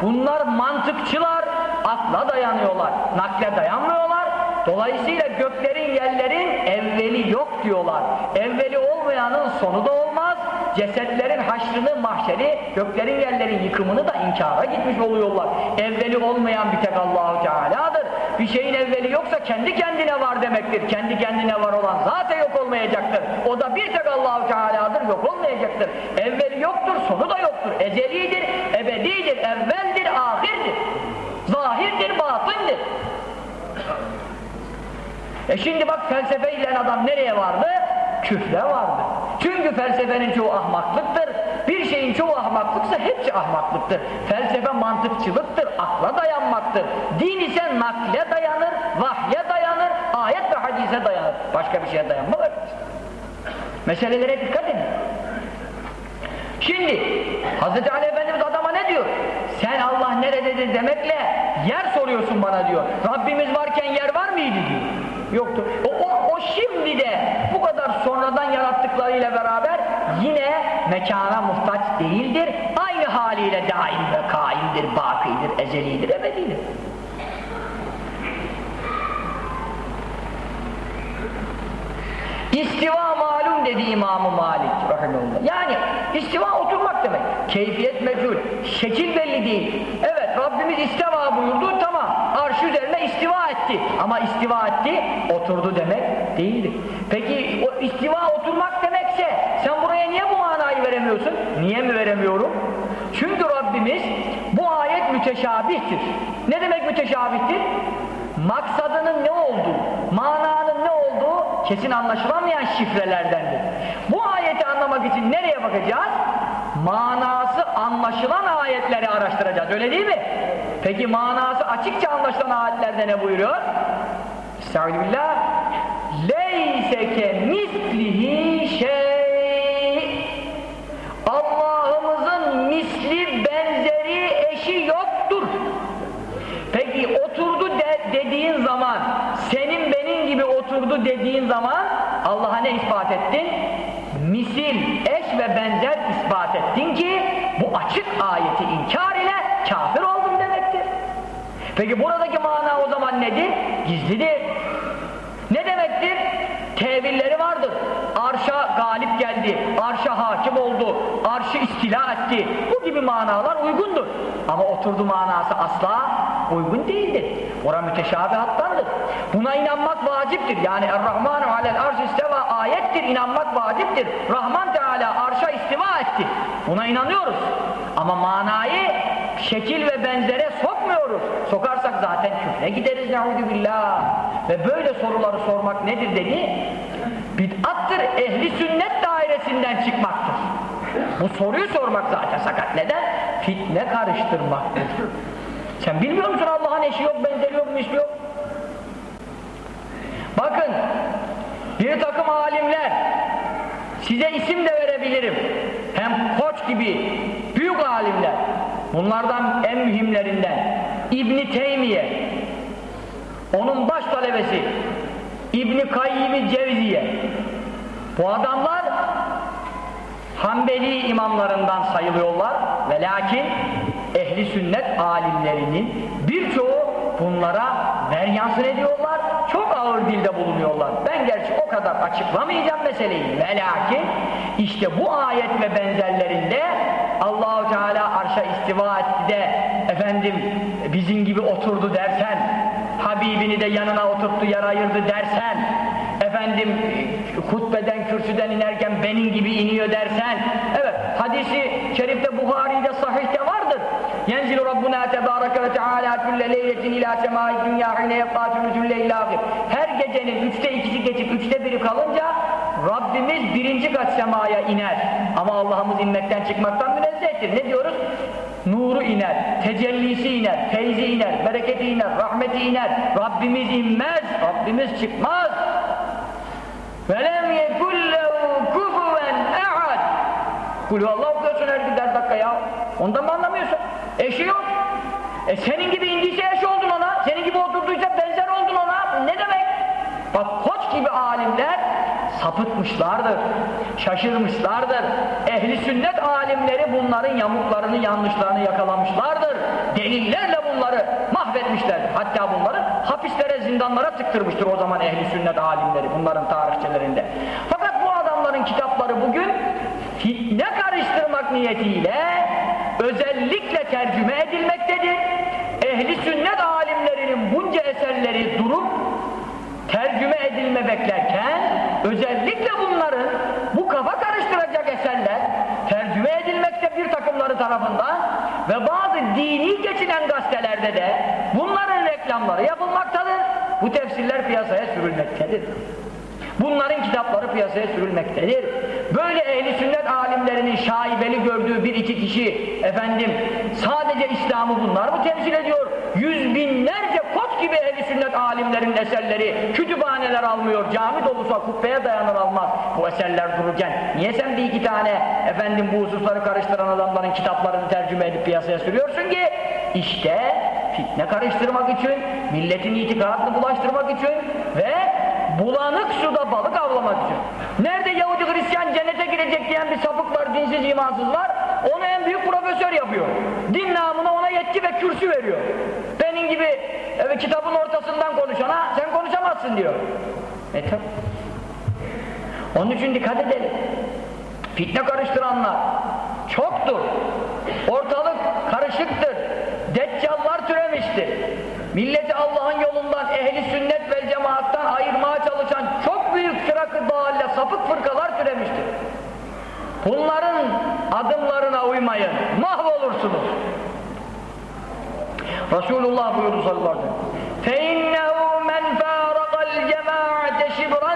bunlar mantıkçılar, akla dayanıyorlar, nakle dayanmıyorlar. Dolayısıyla göklerin yerlerin evveli yok diyorlar. Evveli olmayanın sonu da olmaz. Cesetlerin haşrını, mahşeri, göklerin yerlerin yıkımını da inkara gitmiş oluyorlar. Evveli olmayan bir tek Allahu Teala'dır. Bir şeyin evveli yoksa kendi kendine var demektir. Kendi kendine var olan zaten yok olmayacaktır. O da bir tek Allahu Teala'dır, yok olmayacaktır. Evveli yoktur, sonu da yoktur. Ezelidir, ebedidir, evveldir, ahirdir. Zahirdir, batındır. E şimdi bak felsefe ile adam nereye vardı? Küfre vardı. Çünkü felsefenin çoğu ahmaklıktır. Bir şeyin çoğu ahmaklıksa hepsi ahmaklıktır. Felsefe mantıkçılıktır, akla dayanmaktır. Din ise nakle dayanır, vahye dayanır, ayet ve hadise dayanır. Başka bir şeye dayanmaz. Meselelere dikkat edin. Şimdi Hz. Ali Efendimiz adama ne diyor? Sen Allah nerededir demekle yer soruyorsun bana diyor. Rabbimiz varken yer var mıydı diyor. Yoktu. O, o, o şimdi de bu kadar sonradan yarattıklarıyla beraber yine mekana muhtaç değildir. Aynı haliyle daim ve kaimdir, bakidir, ezelidir, ebedidir. İstiva malum dedi İmam-ı Malik rahimahullah. Yani istiva oturmak demek. Keyfiyet meçhul. Şekil belli değil. Evet Rabbimiz istiva buyurdu tamam. Arş üzerine istiva etti. Ama istiva etti oturdu demek değildir. Peki o istiva oturmak demekse sen buraya niye bu manayı veremiyorsun? Niye mi veremiyorum? Çünkü Rabbimiz bu ayet müteşabihtir. Ne demek müteşabihtir? Maksadının ne olduğu, mananın kesin anlaşılamayan şifrelerdendir. Bu ayeti anlamak için nereye bakacağız? Manası anlaşılan ayetleri araştıracağız. Öyle değil mi? Peki manası açıkça anlaşılan ayetlerde ne buyuruyor? Estağfirullah. Leyse ke mislihi şey. Allah'ımızın misli benzeri eşi yoktur. Peki oturdu de, dediğin zaman, senin benim gibi oturdu dediğin zaman Allah'a ne ispat ettin? Misil, eş ve benzer ispat ettin ki bu açık ayeti inkar ile kafir oldun demektir. Peki buradaki mana o zaman nedir? Gizlidir. Ne demektir? Tevilleri vardır. Arşa galip geldi, arşa hakim oldu, arşı istila etti. Bu gibi manalar uygundur. Ama oturdu manası asla uygun değildir. Ora müteşabihattandır. Buna inanmak vaciptir. Yani Er-Rahmanu alel arş isteva ayettir, inanmak vaciptir. Rahman Teala arşa istiva etti. Buna inanıyoruz. Ama manayı şekil ve benzere sokmuyoruz. Sokarsak zaten küfre gideriz billah. Ve böyle soruları sormak nedir dedi? Bid'attır, ehli sünnet dairesinden çıkmaktır. Bu soruyu sormak zaten sakat. Neden? Fitne karıştırmaktır. Sen bilmiyor musun Allah'ın eşi yok, benzeri yok, misli yok? Bakın, bir takım alimler, size isim de verebilirim. Hem koç gibi büyük alimler, bunlardan en mühimlerinden İbni Teymiye, onun baş talebesi İbni Kayyim-i Cevziye, bu adamlar Hanbeli imamlarından sayılıyorlar ve lakin ehli sünnet alimlerinin birçoğu bunlara veryansın ediyorlar, çok ağır dilde bulunuyorlar. Ben gerçi o kadar açıklamayacağım meseleyi ve lakin işte bu ayet ve benzerlerinde arşa istiva etti de efendim bizim gibi oturdu dersen Habibini de yanına oturttu yer ayırdı dersen efendim hutbeden kürsüden inerken benim gibi iniyor dersen evet hadisi şerifte Buhari'de sahihte vardır. Yenzilu Rabbuna tebareke ve teala külle leyletin ila semai dünya hine yefkatülüzül leylâgir her gecenin üçte ikisi geçip üçte biri kalınca Rabbimiz birinci kat semaya iner ama Allah'ımız inmekten çıkmaktan münezzehtir ne diyoruz? nuru iner, tecellisi iner, feyzi iner, bereketi iner, rahmeti iner. Rabbimiz inmez, Rabbimiz çıkmaz. وَلَمْ يَكُلْ لَهُ كُفُوًا اَحَدٍ Kulü Allah okuyorsun her gün ders dakika ya. Ondan mı anlamıyorsun? Eşi yok. E senin gibi indiyse eş oldun ona, senin gibi oturduysa benzer oldun ona. Ne demek? Bak koç gibi alimler sapıtmışlardır, şaşırmışlardır. Ehli sünnet alimleri bunların yamuklarını, yanlışlarını yakalamışlardır. Delillerle bunları mahvedmişlerdir mahvetmişler. Hatta bunları hapislere, zindanlara tıktırmıştır o zaman ehli sünnet alimleri bunların tarihçelerinde. Fakat bu adamların kitapları bugün fitne karıştırmak niyetiyle özellikle tercüme edilmektedir. Ehli sünnet alimlerinin bunca eserleri durup tercüme edilme beklerken özellikle bunların bu kafa karıştıracak eserler tercüme edilmekte bir takımları tarafından ve bazı dini geçilen gazetelerde de bunların reklamları yapılmaktadır. Bu tefsirler piyasaya sürülmektedir. Bunların kitapları piyasaya sürülmektedir. Böyle ehli sünnet alimlerinin şaibeli gördüğü bir iki kişi efendim sadece İslam'ı bunlar mı temsil ediyor? Yüz binlerce gibi ehli sünnet alimlerin eserleri kütüphaneler almıyor, cami dolusu kubbeye dayanır almaz bu eserler dururken. Niye sen bir iki tane efendim bu hususları karıştıran adamların kitaplarını tercüme edip piyasaya sürüyorsun ki? İşte fitne karıştırmak için, milletin itikadını bulaştırmak için ve bulanık suda balık avlamak için. Nerede Yahudi Hristiyan cennete girecek diyen bir sapık var, dinsiz imansız var, onu en büyük profesör yapıyor. Din namına ona yetki ve kürsü veriyor. Benim gibi evet, kitabın ortasından konuşana sen konuşamazsın diyor. E tabi. Onun için dikkat edelim. Fitne karıştıranlar çoktur. Ortalık karışıktır. Deccallar türemiştir. Milleti Allah'ın yolundan ehli sünnet ve cemaattan ayırmaya çalışan çok büyük fırakı dağılle sapık fırkalar türemiştir. Bunların adımlarına uymayın. Mahvolursunuz. Resulullah buyurdu sallallahu aleyhi ve sellem. فَاِنَّهُ مَنْ فَارَقَ الْجَمَاعَةَ شِبْرًا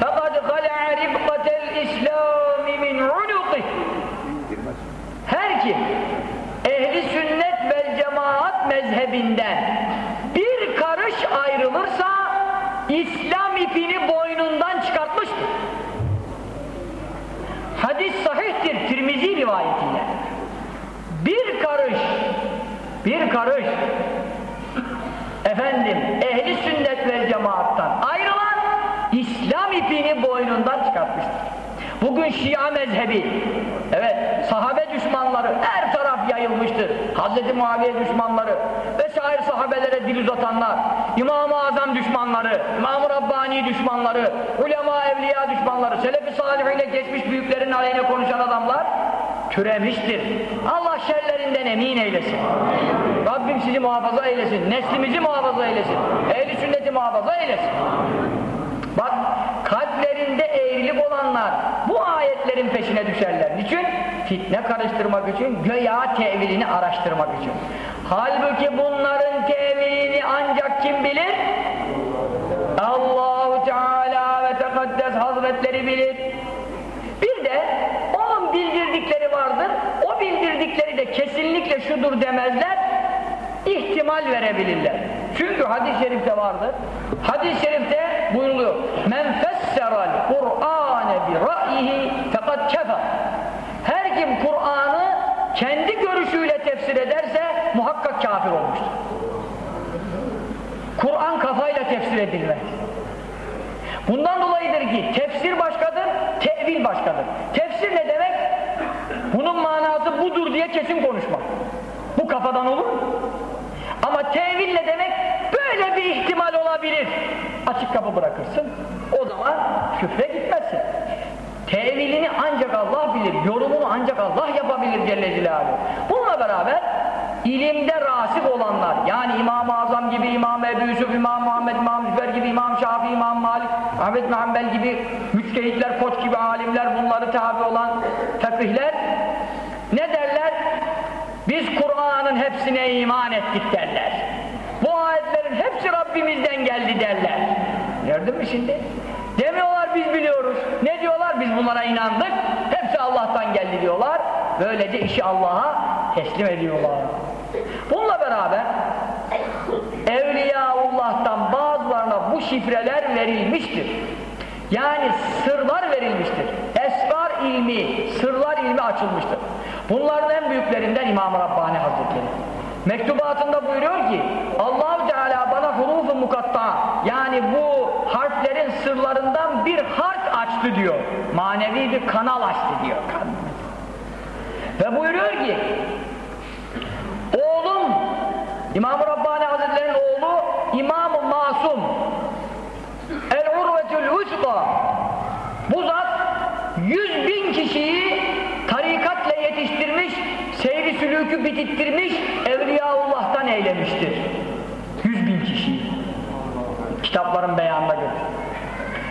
فَقَدْ خَلَعَ رِبْقَةَ الْاِسْلَامِ مِنْ عُنُقِهِ Her kim ehli sünnet ve cemaat mezhebinden bir karış ayrılırsa İslam ipini boynundan çıkartmıştır. Hadis sahihtir Tirmizi rivayetiyle. Bir karış bir karış efendim ehli sünnet ve cemaattan ayrılan İslam ipini boynundan çıkartmıştır. Bugün Şia mezhebi, evet sahabe düşmanları her taraf yayılmıştır. Hz. Muaviye düşmanları vesaire sahabelere dil uzatanlar, İmam-ı Azam düşmanları, İmam-ı Rabbani düşmanları, ulema evliya düşmanları, Selefi Salih ile geçmiş büyüklerin aleyhine konuşan adamlar türemiştir. Allah şerlerinden emin eylesin. Rabbim sizi muhafaza eylesin, neslimizi muhafaza eylesin, ehli sünneti muhafaza eylesin. Bak kalplerinde eğrilik olanlar bu ayetlerin peşine düşerler. Niçin? Fitne karıştırmak için, göya tevilini araştırmak için. Halbuki bunların tevilini ancak kim bilir? Allahu Teala ve Tekaddes Hazretleri bilir. Bir de onun bildirdikleri vardır. O bildirdikleri de şudur demezler. ihtimal verebilirler. Çünkü hadis-i şerifte vardır. Hadis-i şerifte buyuruluyor. Men fesseral Kur'ane bi ra'yihi fekad kefer. Her kim Kur'an'ı kendi görüşüyle tefsir ederse muhakkak kafir olmuştur. Kur'an kafayla tefsir edilmez. Bundan dolayıdır ki tefsir başkadır, tevil başkadır. Tefsir ne demek? Bunun manası budur diye kesin konuşmak. Bu kafadan olur Ama tevil ne demek? Böyle bir ihtimal olabilir. Açık kapı bırakırsın. O zaman küfre gitmezsin. Tevilini ancak Allah bilir, yorumunu ancak Allah yapabilir Celle Celaluhu. Bununla beraber ilimde rasip olanlar, yani İmam-ı Azam gibi, İmam Ebu Yusuf, İmam Muhammed, İmam Züfer gibi, İmam Şafii, İmam Malik, Ahmet Muhammed gibi müçtehitler, koç gibi alimler, bunları tabi olan fakihler ne derler? Biz Kur'an'ın hepsine iman ettik derler. Bu ayetlerin hepsi Rabbimizden geldi derler. Gördün mü şimdi? Demiyorlar biz biliyoruz. Ne diyorlar? Biz bunlara inandık. Hepsi Allah'tan geldi diyorlar. Böylece işi Allah'a teslim ediyorlar. Bununla beraber Evliyaullah'tan bazılarına bu şifreler verilmiştir. Yani sırlar verilmiştir. Esrar ilmi, sırlar ilmi açılmıştır. Bunların en büyüklerinden İmam-ı Rabbani Hazretleri. Mektubatında buyuruyor ki Allahu Teala bana hurufu mukatta yani bu harflerin sırlarından bir harf açtı diyor. Manevi bir kanal açtı diyor. Ve buyuruyor ki oğlum İmam-ı Rabbani Hazretleri'nin oğlu İmam-ı Masum El-Urvetül Usta bu zat yüz bin kişiyi yetiştirmiş, seyri sülükü bitittirmiş, Evliyaullah'tan eylemiştir. Yüz bin kişiyi. Kitapların beyanına göre.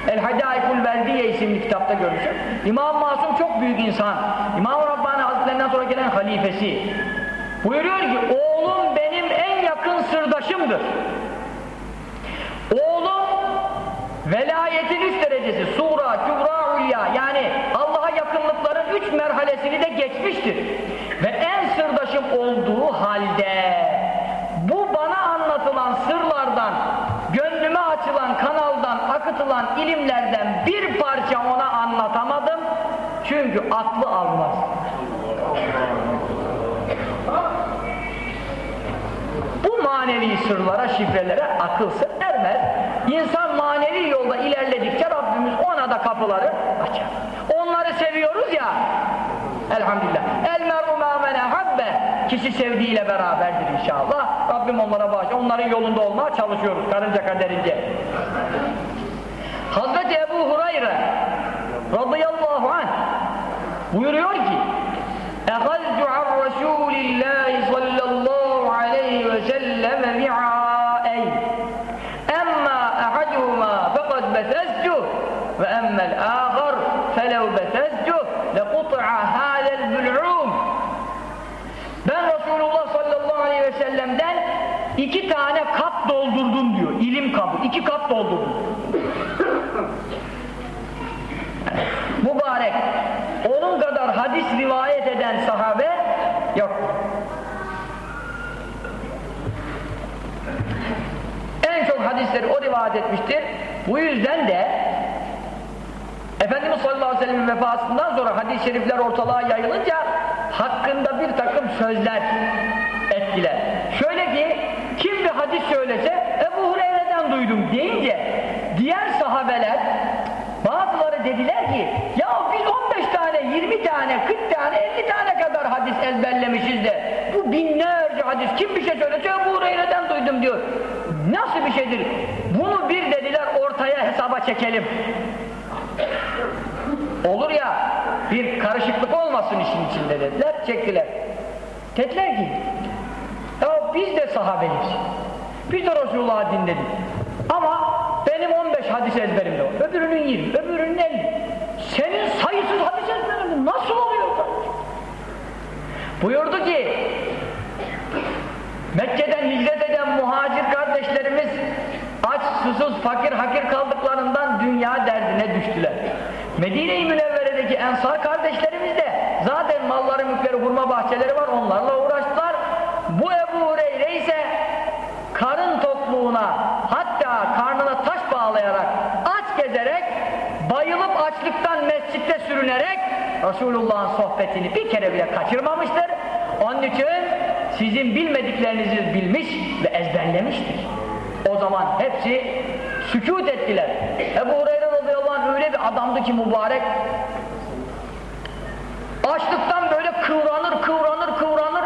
El Hadaikul Verdiye isimli kitapta görüşür. İmam Masum çok büyük insan. İmam Rabbani Hazretlerinden sonra gelen halifesi. Buyuruyor ki oğlum benim en yakın sırdaşımdır. Oğlum velayetin üst derecesi Sura, Kübra, Ulya yani Allah'a yakınlıkların üç merhalesini de geçmiştir. Ve en sırdaşım olduğu halde bu bana anlatılan sırlardan gönlüme açılan kanaldan akıtılan ilimlerden bir parça ona anlatamadım çünkü aklı almaz. Bu manevi sırlara, şifrelere akılsız ermez. İnsan manevi yolda ilerledikçe Rabbimiz ona da kapıları açar seviyoruz ya. Elhamdülillah. El meru mâmene habbe. Kişi sevdiğiyle beraberdir inşallah. Rabbim onlara bağış onların yolunda olmaya çalışıyoruz karınca kaderince. Hazreti Ebu Hurayra radıyallahu anh buyuruyor ki اَخَذْتُ عَنْ رَسُولِ اللّٰهِ صَلَّى اللّٰهُ عَلَيْهِ وَسَلَّمَ وِعَاءَيْ اَمَّا اَحَدُهُمَا فَقَدْ بَثَزْتُهُ وَاَمَّا الْآخَرُ iki tane kap doldurdum diyor. İlim kabı. iki kap doldurdum. Mübarek. Onun kadar hadis rivayet eden sahabe yok. En çok hadisleri o rivayet etmiştir. Bu yüzden de Efendimiz sallallahu aleyhi ve sellem'in vefatından sonra hadis-i şerifler ortalığa yayılınca hakkında bir takım sözler ettiler. Şöyle ki kim bir hadis söylese Ebu Hureyre'den duydum deyince diğer sahabeler bazıları dediler ki ya biz 15 tane, 20 tane, 40 tane, 50 tane kadar hadis ezberlemişiz de bu binlerce hadis kim bir şey söylese Ebu Hureyre'den duydum diyor. Nasıl bir şeydir? Bunu bir dediler ortaya hesaba çekelim. Olur ya bir karışıklık olmasın işin içinde dediler, çektiler. Dediler ki ya biz de sahabeliyiz. Biz de Resulullah'ı dinledik. Ama benim 15 hadis ezberimde var. Öbürünün 20, öbürünün 50. Senin sayısız hadis ezberin nasıl oluyor? Buyurdu ki Mekke'den hicret eden muhacir kardeşlerimiz aç, susuz, fakir, hakir kaldıklarından dünya derdine düştüler. Medine-i Münevvere'deki ensar kardeşlerimiz de zaten malları, mülkleri, hurma bahçeleri var onlarla uğraştılar. Bu Ebu Hureyre ise karın tokluğuna hatta karnına taş bağlayarak aç gezerek bayılıp açlıktan mescitte sürünerek Resulullah'ın sohbetini bir kere bile kaçırmamıştır. Onun için sizin bilmediklerinizi bilmiş ve ezberlemiştir. O zaman hepsi sükut ettiler. Ebu Hureyre radıyallahu anh öyle bir adamdı ki mübarek açlıktan böyle kıvranır kıvranır kıvranır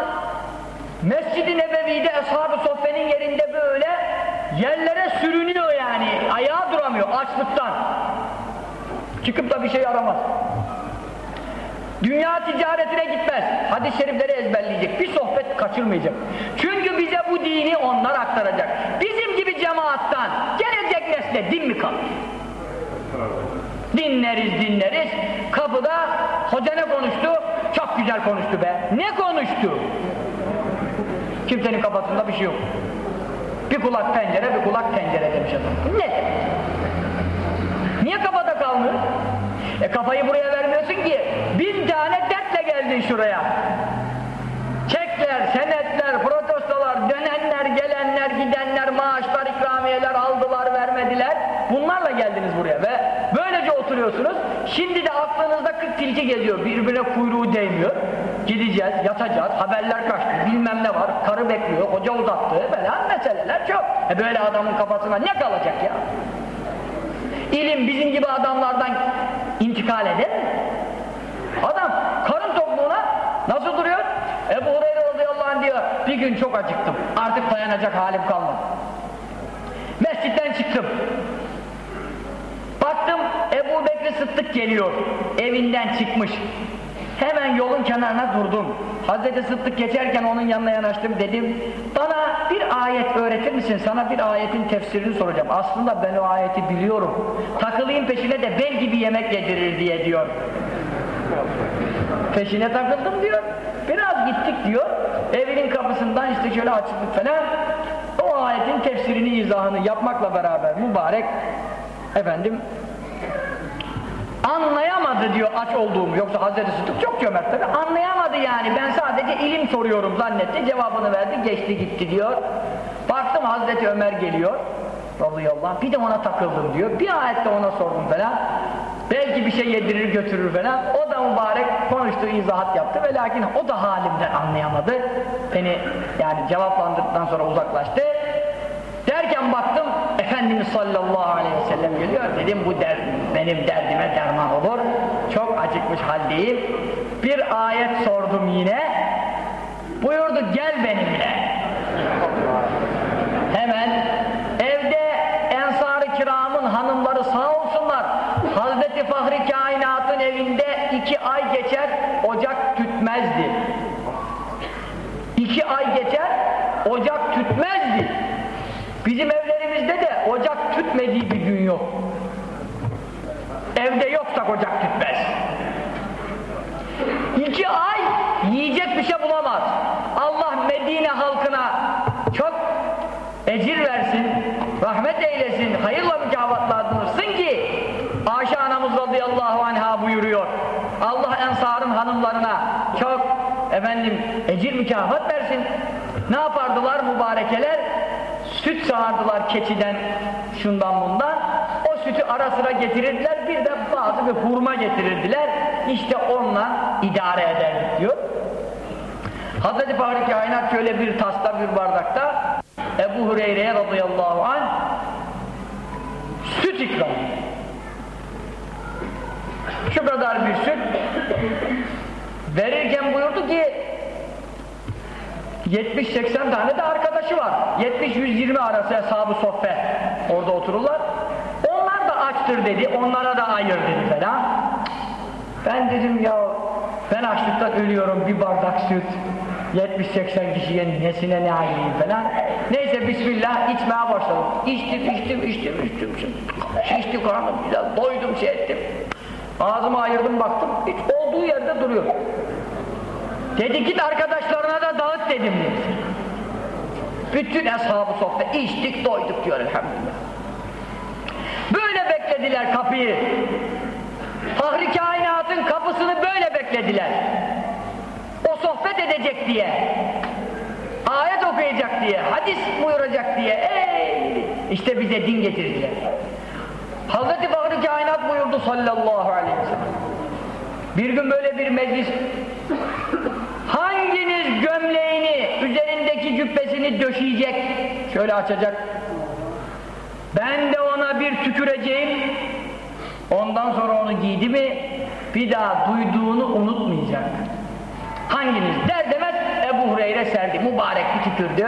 Mescid-i Nebevi'de böyle yerlere sürünüyor yani. Ayağa duramıyor açlıktan. Çıkıp da bir şey aramaz. Dünya ticaretine gitmez. Hadis-i şerifleri ezberleyecek. Bir sohbet kaçırmayacak. Çünkü bize bu dini onlar aktaracak. Bizim gibi cemaattan gelecek nesle din mi kalır dinleriz dinleriz. Kapıda hoca ne konuştu? Çok güzel konuştu be. Ne konuştu? Kimsenin kafasında bir şey yok bir kulak pencere bir kulak tencere demiş adam. Ne? Niye kafada kalmıyor? E kafayı buraya vermiyorsun ki. Bin tane dertle geldin şuraya. Çekler, senetler, protestolar, dönenler, gelenler, gidenler, maaşlar, ikramiyeler aldılar, vermediler. Bunlarla geldiniz buraya ve oturuyorsunuz. Şimdi de aklınızda 40 tilki geziyor, birbirine kuyruğu değmiyor. Gideceğiz, yatacağız, haberler kaçtı, bilmem ne var, karı bekliyor, hoca uzattı falan meseleler çok. E böyle adamın kafasına ne kalacak ya? İlim bizim gibi adamlardan intikal eder mi? Adam karın tokluğuna nasıl duruyor? Ebu Hureyre radıyallahu anh diyor bir gün çok acıktım. Artık dayanacak halim kalmadı. Mescitten çıktım. Baktım Ebu Bekri Sıddık geliyor. Evinden çıkmış. Hemen yolun kenarına durdum. Hazreti Sıddık geçerken onun yanına yanaştım dedim. Bana bir ayet öğretir misin? Sana bir ayetin tefsirini soracağım. Aslında ben o ayeti biliyorum. Takılayım peşine de bel gibi yemek yedirir diye diyor. Peşine takıldım diyor. Biraz gittik diyor. Evinin kapısından işte şöyle açıldık falan. O ayetin tefsirini, izahını yapmakla beraber mübarek efendim anlayamadı diyor aç olduğumu. Yoksa Hazreti Sıddık çok cömert tabi. Anlayamadı yani. Ben sadece ilim soruyorum zannetti. Cevabını verdi. Geçti gitti diyor. Baktım Hazreti Ömer geliyor. Radıyallahu anh. Bir de ona takıldım diyor. Bir ayette ona sordum falan. Belki bir şey yedirir götürür falan. O da mübarek konuştu, izahat yaptı ve lakin o da halimden anlayamadı. Beni yani cevaplandırdıktan sonra uzaklaştı. Derken baktım Efendimiz sallallahu aleyhi ve sellem geliyor. Dedim bu der, benim derdime derman olur. Çok acıkmış haldeyim. Bir ayet sordum yine. Buyurdu gel benimle. Hemen evde Ensar-ı Kiram'ın hanımları sağ olsunlar. Hazreti Fahri Kainat'ın evinde iki ay geçer ocak tütmezdi. İki ay geçer ocak tütmezdi. Bizim evlerimizde de ocak tütmediği bir gün yok. Evde yoksak ocak tütmez. İki ay yiyecek bir şey bulamaz. Allah Medine halkına çok ecir versin, rahmet eylesin, hayırla mükafatlandırsın ki Ayşe anamız radıyallahu anha buyuruyor. Allah ensarın hanımlarına çok efendim ecir mükafat versin. Ne yapardılar mübarekeler? Süt sağardılar keçiden şundan bundan. Sütü ara sıra getirirdiler. Bir de bazı bir hurma getirirdiler. İşte onunla idare ederdik diyor. Hazreti Fahri Kainat şöyle bir tasta bir bardakta Ebu Hureyre'ye radıyallahu anh süt ikram şu kadar bir süt verirken buyurdu ki 70-80 tane de arkadaşı var 70-120 arası hesabı sohbet orada otururlar onlar da açtır dedi onlara da ayır dedi falan ben dedim ya ben açlıktan ölüyorum bir bardak süt 70-80 kişiye nesine ne ayırayım falan. Neyse bismillah içmeye başladım. İçtim içtim içtim içtim, şişti karnım biraz doydum şey ettim. Ağzımı ayırdım baktım hiç olduğu yerde duruyor. Dedi git arkadaşlarına da dağıt dedim. Dedi. bütün eshab-ı sohbet içtik doyduk diyor elhamdülillah beklediler kapıyı Fahri kainatın kapısını böyle beklediler. O sohbet edecek diye, ayet okuyacak diye, hadis buyuracak diye, ey! işte bize din getirdiler. Hazreti Fahri kainat buyurdu sallallahu aleyhi ve sellem. Bir gün böyle bir meclis, hanginiz gömleğini, üzerindeki cübbesini döşeyecek, şöyle açacak, ben de bir tüküreceğim, Ondan sonra onu giydi mi bir daha duyduğunu unutmayacak. Hanginiz der demez Ebu Hureyre serdi. Mübarek bir tükürdü.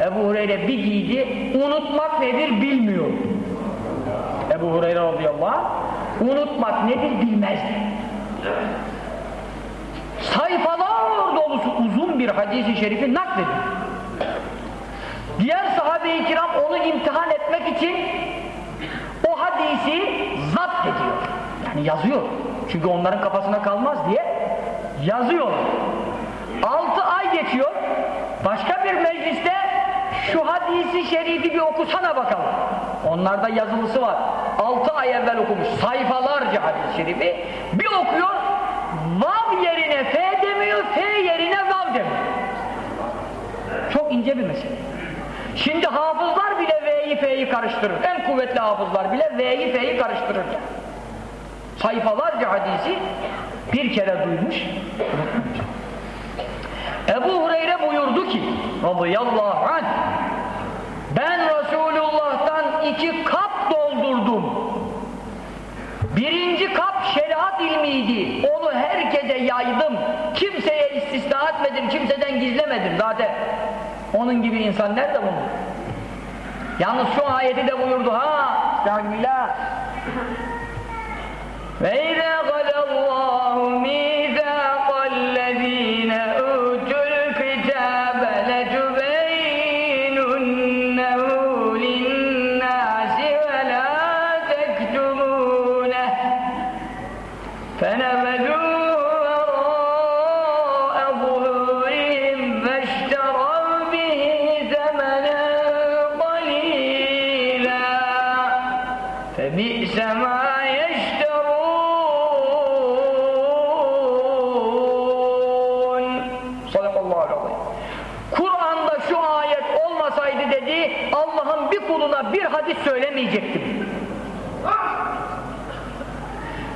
Ebu Hureyre bir giydi. Unutmak nedir bilmiyor. Ebu Hureyre radıyallahu anh unutmak nedir bilmezdi. Sayfalar dolusu uzun bir hadisi şerifi naklediyor. Diğer sahabe-i kiram onu imtihan etmek için o hadisi zapt ediyor. Yani yazıyor. Çünkü onların kafasına kalmaz diye yazıyor. Altı ay geçiyor. Başka bir mecliste şu hadisi şerifi bir okusana bakalım. Onlarda yazılısı var. Altı ay evvel okumuş. Sayfalarca hadis-i şerifi. Bir okuyor. Vav yerine F demiyor. F yerine vav demiyor. Çok ince bir mesele. Şimdi hafızlar bile V'yi F'yi karıştırır. En kuvvetli hafızlar bile V'yi F'yi karıştırır. Sayfalarca hadisi bir kere duymuş, Ebu Hureyre buyurdu ki radıyallahu anh ben Resulullah'tan iki kap doldurdum. Birinci kap şeriat ilmiydi. Onu herkese yaydım. Kimseye istisna etmedim, kimseden gizlemedim zaten. Onun gibi insan nerede bulunur? Yalnız şu ayeti de buyurdu ha. Estağfirullah. Ve izâ galallâhu mîzâqallezîne Allah'ın bir kuluna bir hadis söylemeyecektim.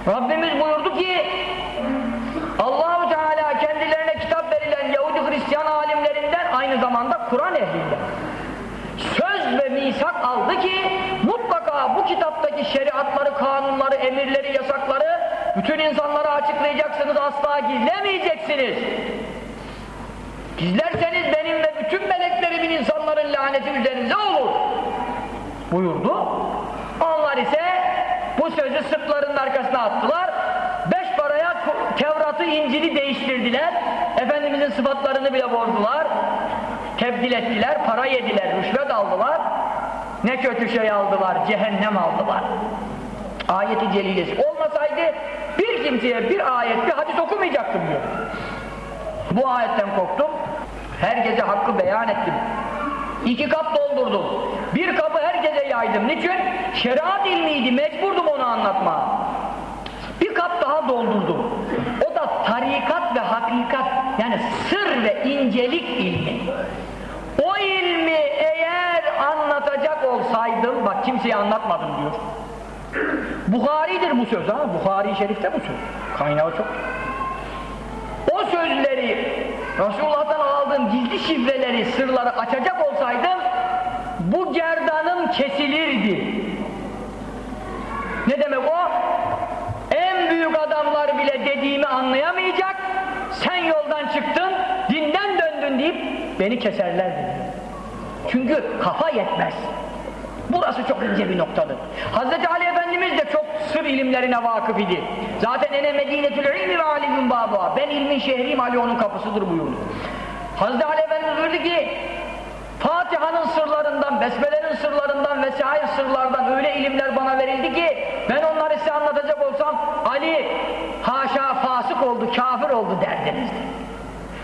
Rabbimiz buyurdu ki Allahu Teala kendilerine kitap verilen Yahudi Hristiyan alimlerinden aynı zamanda Kur'an ehlinden söz ve misak aldı ki mutlaka bu kitaptaki şeriatları, kanunları, emirleri, yasakları bütün insanlara açıklayacaksınız, asla gizlemeyeceksiniz. Gizlerseniz benim ve bütün meleklerimin insanların laneti üzerinize olur. Buyurdu. Onlar ise bu sözü sırtlarının arkasına attılar. Beş paraya Tevrat'ı, İncil'i değiştirdiler. Efendimizin sıfatlarını bile bozdular. Tebdil ettiler, para yediler, rüşvet aldılar. Ne kötü şey aldılar, cehennem aldılar. Ayeti celilesi olmasaydı bir kimseye bir ayet, bir hadis okumayacaktım diyor. Bu ayetten korktum. Herkese hakkı beyan ettim. İki kap doldurdum. Bir kabı yaydım. Niçin? Şeriat ilmiydi. Mecburdum onu anlatma. Bir kap daha doldurdum. O da tarikat ve hakikat yani sır ve incelik ilmi. O ilmi eğer anlatacak olsaydım bak kimseye anlatmadım diyor. Buhari'dir bu söz ha. Buhari-i Şerif'te bu söz. Kaynağı çok. O sözleri Resulullah'tan aldığım gizli şifreleri, sırları açacak olsaydım bu gerdanım kesilirdi. Ne demek o? En büyük adamlar bile dediğimi anlayamayacak sen yoldan çıktın, dinden döndün deyip beni keserlerdi. Çünkü kafa yetmez. Burası çok ince bir noktadır. Hz. Ali Efendimiz de çok sır ilimlerine vakıf idi. Zaten ene medinetül ilmi ve alimin babuha. Ben ilmin şehriyim Ali onun kapısıdır buyurdu. Hz. Ali Efendimiz buyurdu ki Fatiha'nın sırlarından, Besmele'nin sırlarından vesaire sırlardan öyle ilimler bana verildi ki ben onları size anlatacak olsam Ali haşa fasık oldu, kafir oldu derdinizdi.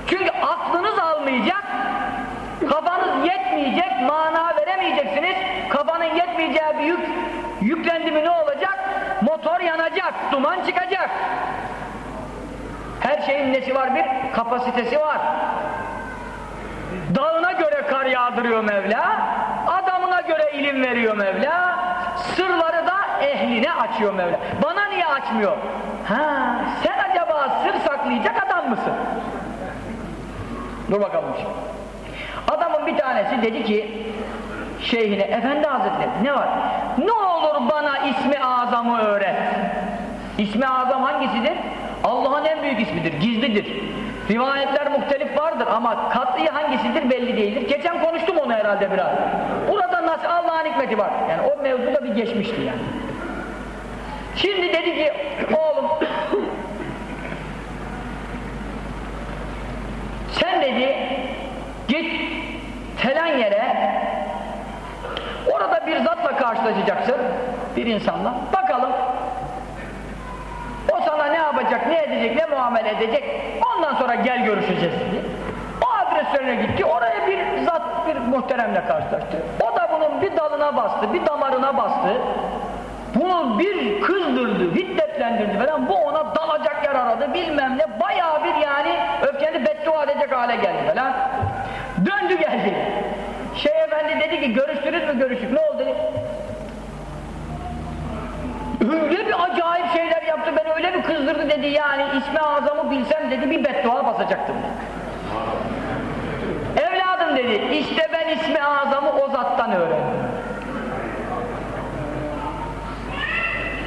Çünkü aklınız almayacak, kafanız yetmeyecek, mana veremeyeceksiniz. Kafanın yetmeyeceği bir yük, yüklendi mi ne olacak? Motor yanacak, duman çıkacak. Her şeyin nesi var bir? Kapasitesi var. Dağına göre kar yağdırıyor Mevla, adamına göre ilim veriyor Mevla, sırları da ehline açıyor Mevla. Bana niye açmıyor? Ha, sen acaba sır saklayacak adam mısın? Dur bakalım şimdi. Adamın bir tanesi dedi ki şeyhine, efendi hazretleri ne var? Ne olur bana ismi azamı öğret. İsmi azam hangisidir? Allah'ın en büyük ismidir, gizlidir. Rivayetler muhtelif vardır ama kat'i hangisidir belli değildir. Geçen konuştum onu herhalde biraz. Burada nasıl Allah'ın hikmeti var. Yani o mevzuda bir geçmişti yani. Şimdi dedi ki oğlum sen dedi git falan yere orada bir zatla karşılaşacaksın bir insanla bakalım o sana ne yapacak, ne edecek, ne muamele edecek ondan sonra gel görüşeceğiz dedi. O adreslerine gitti. Oraya bir zat bir muhteremle karşılaştı. O da bunun bir dalına bastı bir damarına bastı. Bunu bir kızdırdı, hiddetlendirdi falan. Bu ona dalacak yer aradı. Bilmem ne. Bayağı bir yani öfkeni beddua edecek hale geldi falan. Döndü geldi. Şey efendi dedi ki görüştünüz mü? Görüştük. Ne oldu öyle bir acayip şeyler yaptı beni öyle bir kızdırdı dedi yani ismi azamı bilsem dedi bir beddua basacaktım evladım dedi işte ben ismi azamı o zattan öğrendim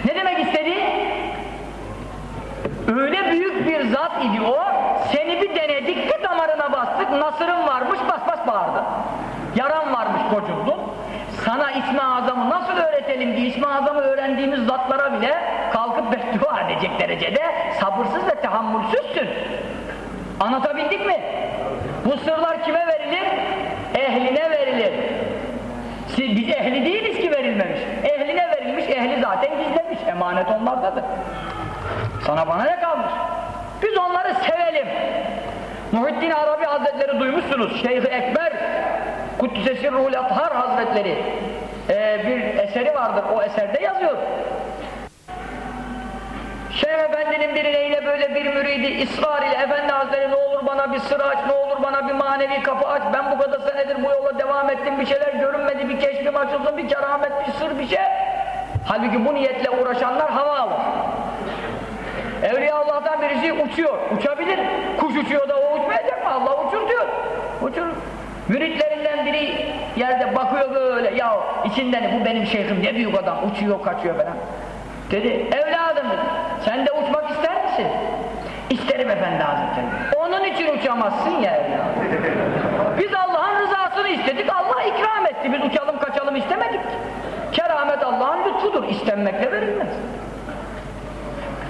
ne demek istedi Öyle büyük bir zat idi o, seni bir denedik ki damarına bastık, nasırın varmış bas bas bağırdı. Yaran varmış koculdun. Sana ismi azamı nasıl öğretelim ki ismi azamı öğrendiğimiz zatlara bile kalkıp beddua edecek derecede sabırsız ve tahammülsüzsün. Anlatabildik mi? Bu sırlar kime verilir? Ehline verilir. Biz ehli değiliz ki verilmemiş. Ehline verilmiş, ehli zaten gizlemiş. Emanet onlardadır. Sana bana ne kalmış? Biz onları sevelim. Muhittin Arabi Hazretleri duymuşsunuz. Şeyh-i Ekber Kuddisesi Ruhul Athar Hazretleri ee, bir eseri vardır. O eserde yazıyor. Şeyh Efendi'nin bir neyle böyle bir müridi ısrar ile Efendi Hazretleri ne olur bana bir sır aç, ne olur bana bir manevi kapı aç. Ben bu kadar senedir bu yola devam ettim. Bir şeyler görünmedi, bir keşfim açılsın, bir keramet, bir sır, bir şey. Halbuki bu niyetle uğraşanlar hava alır. Evliya Allah'tan birisi uçuyor. Uçabilir. Kuş uçuyor da o uçmayacak mı? Allah uçurtuyor. Uçur. Müritlerinden biri yerde bakıyor böyle. Ya içinden bu benim şeyhim ne büyük adam. Uçuyor kaçıyor falan. Dedi evladım dedi. Sen de uçmak ister misin? İsterim efendi hazretleri. Onun için uçamazsın ya evladım. Biz Allah'ın rızasını istedik. Allah ikram etti. Biz uçalım kaçalım istemedik. Keramet Allah'ın lütfudur. İstenmekle verilmez.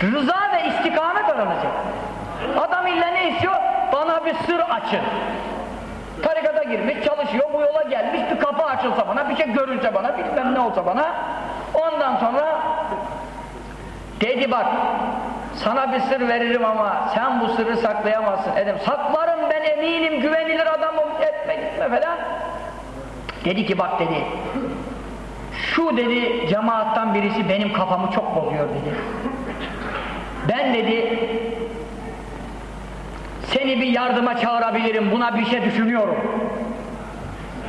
Rıza ve istikamet aranacak. Adam illa ne istiyor? Bana bir sır açın. Girmiş, çalışıyor, bu yola gelmiş, bir kapı açılsa bana, bir şey görünse bana, bilmem ne olsa bana. Ondan sonra dedi bak, sana bir sır veririm ama sen bu sırrı saklayamazsın. Dedim, saklarım ben eminim, güvenilir adamım, etme gitme falan. Dedi ki bak dedi, şu dedi cemaattan birisi benim kafamı çok bozuyor dedi. Ben dedi seni bir yardıma çağırabilirim buna bir şey düşünüyorum.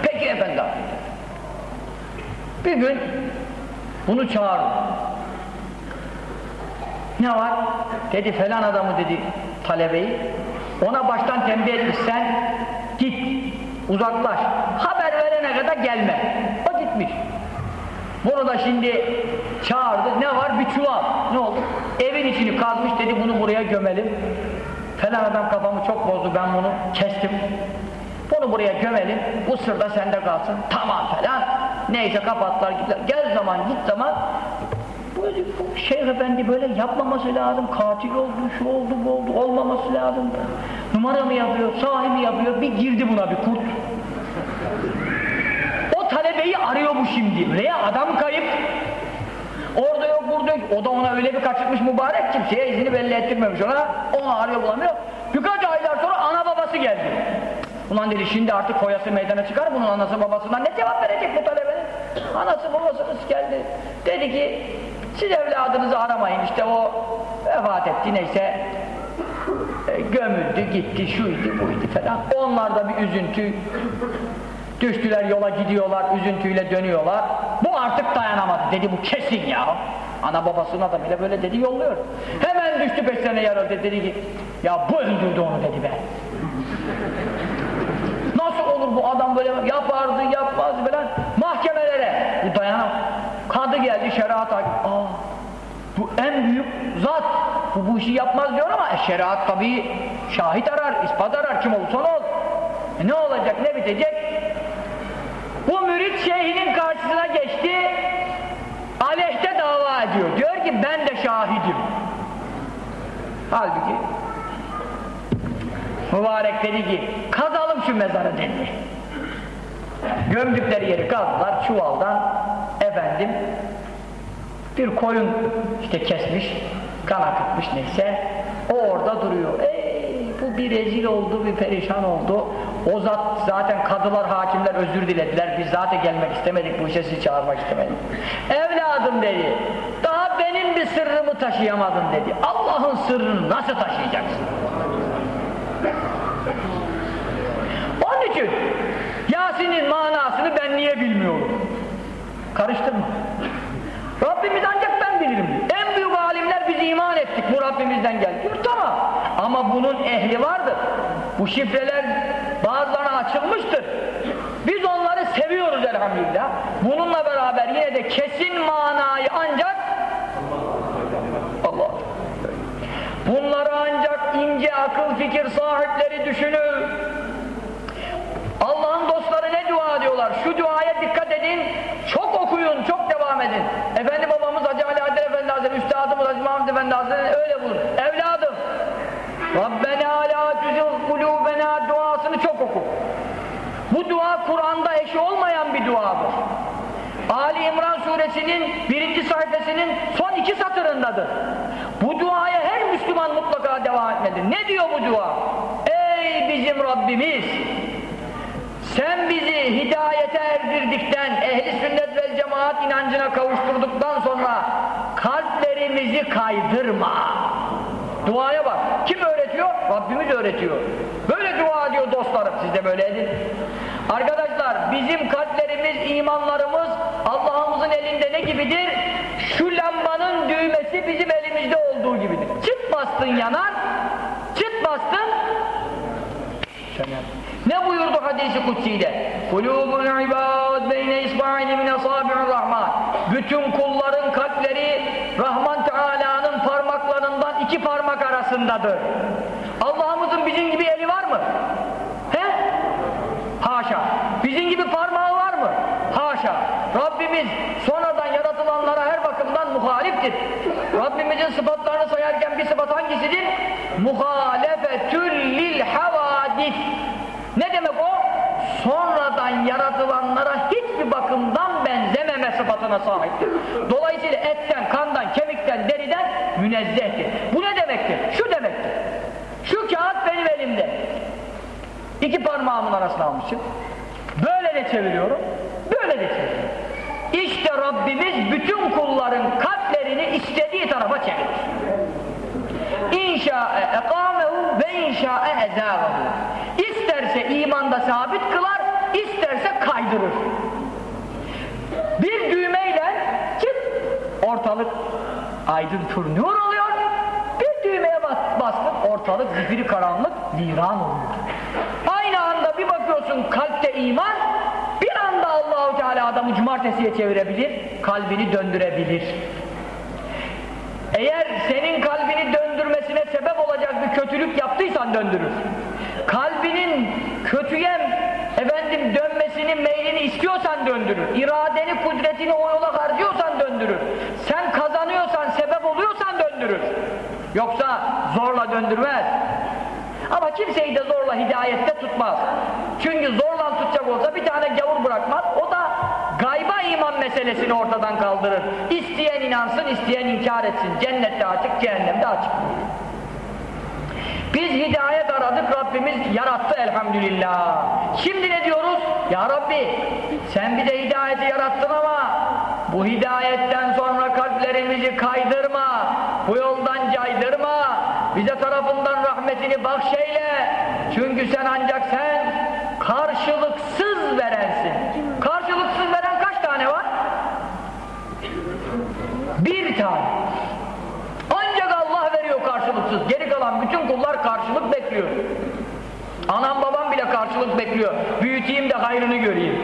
Peki efendim. Bir gün bunu çağırdım. Ne var? Dedi falan adamı dedi talebeyi. Ona baştan tembih etmişsen git uzaklaş. Haber verene kadar gelme. O gitmiş. Bunu da şimdi çağırdı. Ne var? Bir çuval. Ne oldu? Evin içini kazmış dedi bunu buraya gömelim. Falan adam kafamı çok bozdu ben bunu kestim. Bunu buraya gömelim. Bu sırda sende kalsın. Tamam falan. Neyse kapattılar gittiler. Gel zaman git zaman böyle Şeyh Efendi böyle yapmaması lazım. Katil oldu, şu oldu, bu oldu. Olmaması lazım. Numara mı yapıyor, sahi mi yapıyor? Bir girdi buna bir kurt. O talebeyi arıyor bu şimdi. Veya adam kayıp. Orada yok. O da ona öyle bir kaçırmış mübarek kimseye izini belli ettirmemiş ona. Onu arıyor bulamıyor. Birkaç aylar sonra ana babası geldi. Ulan dedi şimdi artık foyası meydana çıkar bunun anası babasından ne cevap verecek bu talebenin? Anası babasınız geldi. Dedi ki siz evladınızı aramayın işte o vefat etti neyse e, gömüldü gitti şuydu buydu falan. Onlar da bir üzüntü Düştüler yola gidiyorlar, üzüntüyle dönüyorlar. Bu artık dayanamadı. Dedi bu kesin ya. Ana babasına da bile böyle dedi yolluyor. Hemen düştü peşlerine yarıldı. Dedi ki ya bu öldürdü onu dedi be. Nasıl olur bu adam böyle yapardı yapmaz falan. Mahkemelere. Bu dayanam. Kadı geldi şeriat hakim. Aa, bu en büyük zat. Bu bu işi yapmaz diyor ama e, şeriat tabii şahit arar, ispat arar. Kim olursa olur. E, ne olacak, ne bitecek? Bu mürit şeyhinin karşısına geçti, dava ediyor. Diyor ki ben de şahidim. Halbuki mübarek dedi ki kazalım şu mezarı dedi. Gömdükleri yeri kazdılar çuvaldan efendim bir koyun işte kesmiş, kan akıtmış neyse o orada duruyor. Ey bu bir rezil oldu, bir perişan oldu. O zat zaten kadılar, hakimler özür dilediler. Biz zaten gelmek istemedik, bu işe sizi çağırmak istemedik. Evladım dedi, daha benim bir sırrımı taşıyamadın dedi. Allah'ın sırrını nasıl taşıyacaksın? Onun için Yasin'in manasını ben niye bilmiyorum? Karıştırma. Rabbimiz ancak ben bilirim. En büyük alimler biz iman ettik. Bu Rabbimizden geldi. Tamam. Ama bunun ehli vardır. Bu şifreler bazılarına açılmıştır. Biz onları seviyoruz elhamdülillah. Bununla beraber yine de kesin manayı ancak Allah Bunları ancak ince akıl fikir sahipleri düşünür. Allah'ın dostları ne dua ediyorlar? Şu duaya dikkat edin, çok okuyun, çok devam edin. Efendi babamız Hacı Ali Adel Efendi Hazretleri, Üstadımız Hacı Mahmud Efendi Hazretleri öyle bulur. Evladım, Rabbena la tuzil kulubena duasını çok oku. Bu dua Kur'an'da eşi olmayan bir duadır. Ali İmran suresinin birinci sayfasının son iki satırındadır. Bu duaya her Müslüman mutlaka devam etmelidir. Ne diyor bu dua? Ey bizim Rabbimiz! Sen bizi hidayete erdirdikten, ehli sünnet vel cemaat inancına kavuşturduktan sonra kalplerimizi kaydırma. Duaya bak. Kim öğretiyor? Rabbimiz öğretiyor. Böyle dua ediyor dostlarım. Siz de böyle edin. Arkadaşlar bizim kalplerimiz, imanlarımız Allah'ımızın elinde ne gibidir? Şu lambanın düğmesi bizim elimizde olduğu gibidir. Çıt bastın yanar, çıt bastın ne buyurdu hadisi kutsiyle? Kulubul ibad beyne isba'ine min asabi'ur rahman. Bütün kulların kalpleri Rahman iki parmak arasındadır. Allah'ımızın bizim gibi eli var mı? He? Haşa. Bizim gibi parmağı var mı? Haşa. Rabbimiz sonradan yaratılanlara her bakımdan muhaliftir. Rabbimizin sıfatlarını sayarken bir sıfat hangisidir? Muhalefetül lil havadis. Ne demek o? Sonradan yaratılanlara hiçbir bakımdan sıfatına sahiptir. Dolayısıyla etten, kandan, kemikten, deriden münezzehtir. Bu ne demektir? Şu demektir. Şu kağıt benim elimde. İki parmağımın arasına almışım. Böyle de çeviriyorum, böyle de çeviriyorum. İşte Rabbimiz bütün kulların kalplerini istediği tarafa çevirir. İnşa'e ekamehu ve inşa'e ezâvehu. İsterse imanda sabit kılar, isterse kaydırır. Bir düğmeyle çıt ortalık aydın pür nur oluyor. Bir düğmeye bas, bastın ortalık zifiri karanlık viran oluyor. Aynı anda bir bakıyorsun kalpte iman bir anda Allahu Teala adamı cumartesiye çevirebilir, kalbini döndürebilir. Eğer senin kalbini döndürmesine sebep olacak bir kötülük yaptıysan döndürür. Kalbinin kötüye efendim dönmesini, meylini istiyorsan döndürür. İradeni, kudretini o yola harcıyorsan döndürür. Sen kazanıyorsan, sebep oluyorsan döndürür. Yoksa zorla döndürmez. Ama kimseyi de zorla hidayette tutmaz. Çünkü zorla tutacak olsa bir tane gavur bırakmaz. O da gayba iman meselesini ortadan kaldırır. İsteyen inansın, isteyen inkar etsin. Cennette açık, cehennemde açık. Biz hidayet aradık, Rabbimiz yarattı elhamdülillah. Şimdi ne diyoruz? Ya Rabbi, sen bir de hidayeti yarattın ama bu hidayetten sonra kalplerimizi kaydırma, bu yoldan caydırma, bize tarafından rahmetini bahşeyle. Çünkü sen ancak sen karşılıksız verensin. Karşılıksız veren kaç tane var? Bir tane. Ancak Allah veriyor karşılıksız. Geri kalan bütün kullar karşılık bekliyor. Anam babam bile karşılık bekliyor. Büyüteyim de hayrını göreyim.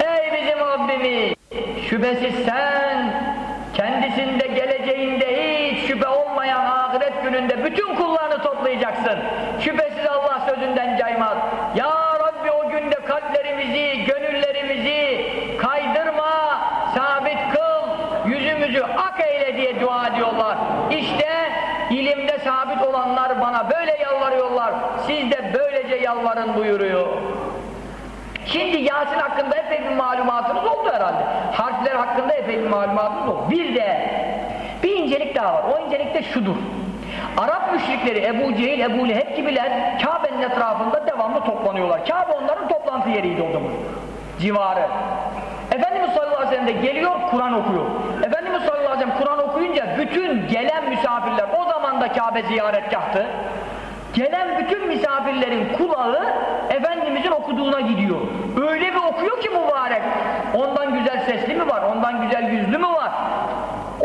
Ey bizim Rabbimiz! Şüphesiz sen kendisinde geleceğinde hiç şüphe olmayan ahiret gününde bütün kullarını toplayacaksın. Şüphesiz Allah sözünden caymaz. Ya Rabbi o günde kalplerimizi, gönüllerimizi kaydırma, sabit kıl, yüzümüzü ak eyle diye dua ediyorlar. İşte ilimde sabit olanlar bana böyle yalvarıyorlar. Siz de böylece yalvarın buyuruyor. Şimdi Yasin hakkında epey bir malumatınız oldu herhalde. Harfler hakkında epey bir malumatınız oldu. Bir de bir incelik daha var. O incelik de şudur. Arap müşrikleri Ebu Cehil, Ebu Leheb gibiler Kabe'nin etrafında devamlı toplanıyorlar. Kabe onların toplantı yeriydi o zaman. Civarı. Efendimiz sallallahu aleyhi ve sellem de geliyor Kur'an okuyor. Efendimiz sallallahu aleyhi ve sellem Kur'an okuyunca bütün gelen misafirler o zaman da Kabe ziyaretgahtı. Gelen bütün misafirlerin kulağı Efendimizin okuduğuna gidiyor. Öyle bir okuyor ki mübarek. Ondan güzel sesli mi var? Ondan güzel yüzlü mü var?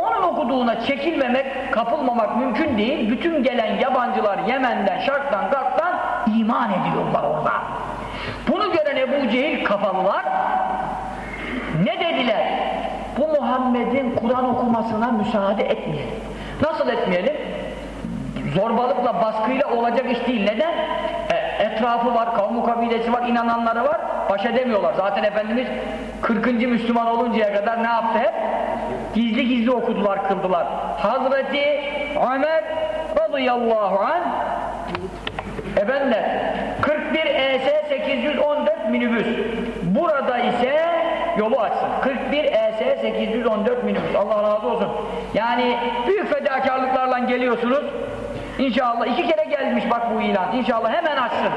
Onun okuduğuna çekilmemek, kapılmamak mümkün değil. Bütün gelen yabancılar Yemen'den, Şark'tan, Garp'tan iman ediyorlar orada. Bunu gören Ebu Cehil kafalılar ne dediler? Bu Muhammed'in Kur'an okumasına müsaade etmeyelim. Nasıl etmeyelim? Zorbalıkla, baskıyla olacak iş değil. Neden? E, etrafı var, kavmu kabilesi var, inananları var. Baş edemiyorlar. Zaten Efendimiz 40. Müslüman oluncaya kadar ne yaptı hep? Gizli gizli okudular, kıldılar. Hazreti Ömer radıyallahu anh Efendim 41 ES 814 minibüs. Burada ise yolu açsın. 41 ES 814 minibüs. Allah razı olsun. Yani büyük fedakarlıklarla geliyorsunuz. İnşallah iki kere gelmiş bak bu ilan. İnşallah hemen açsın.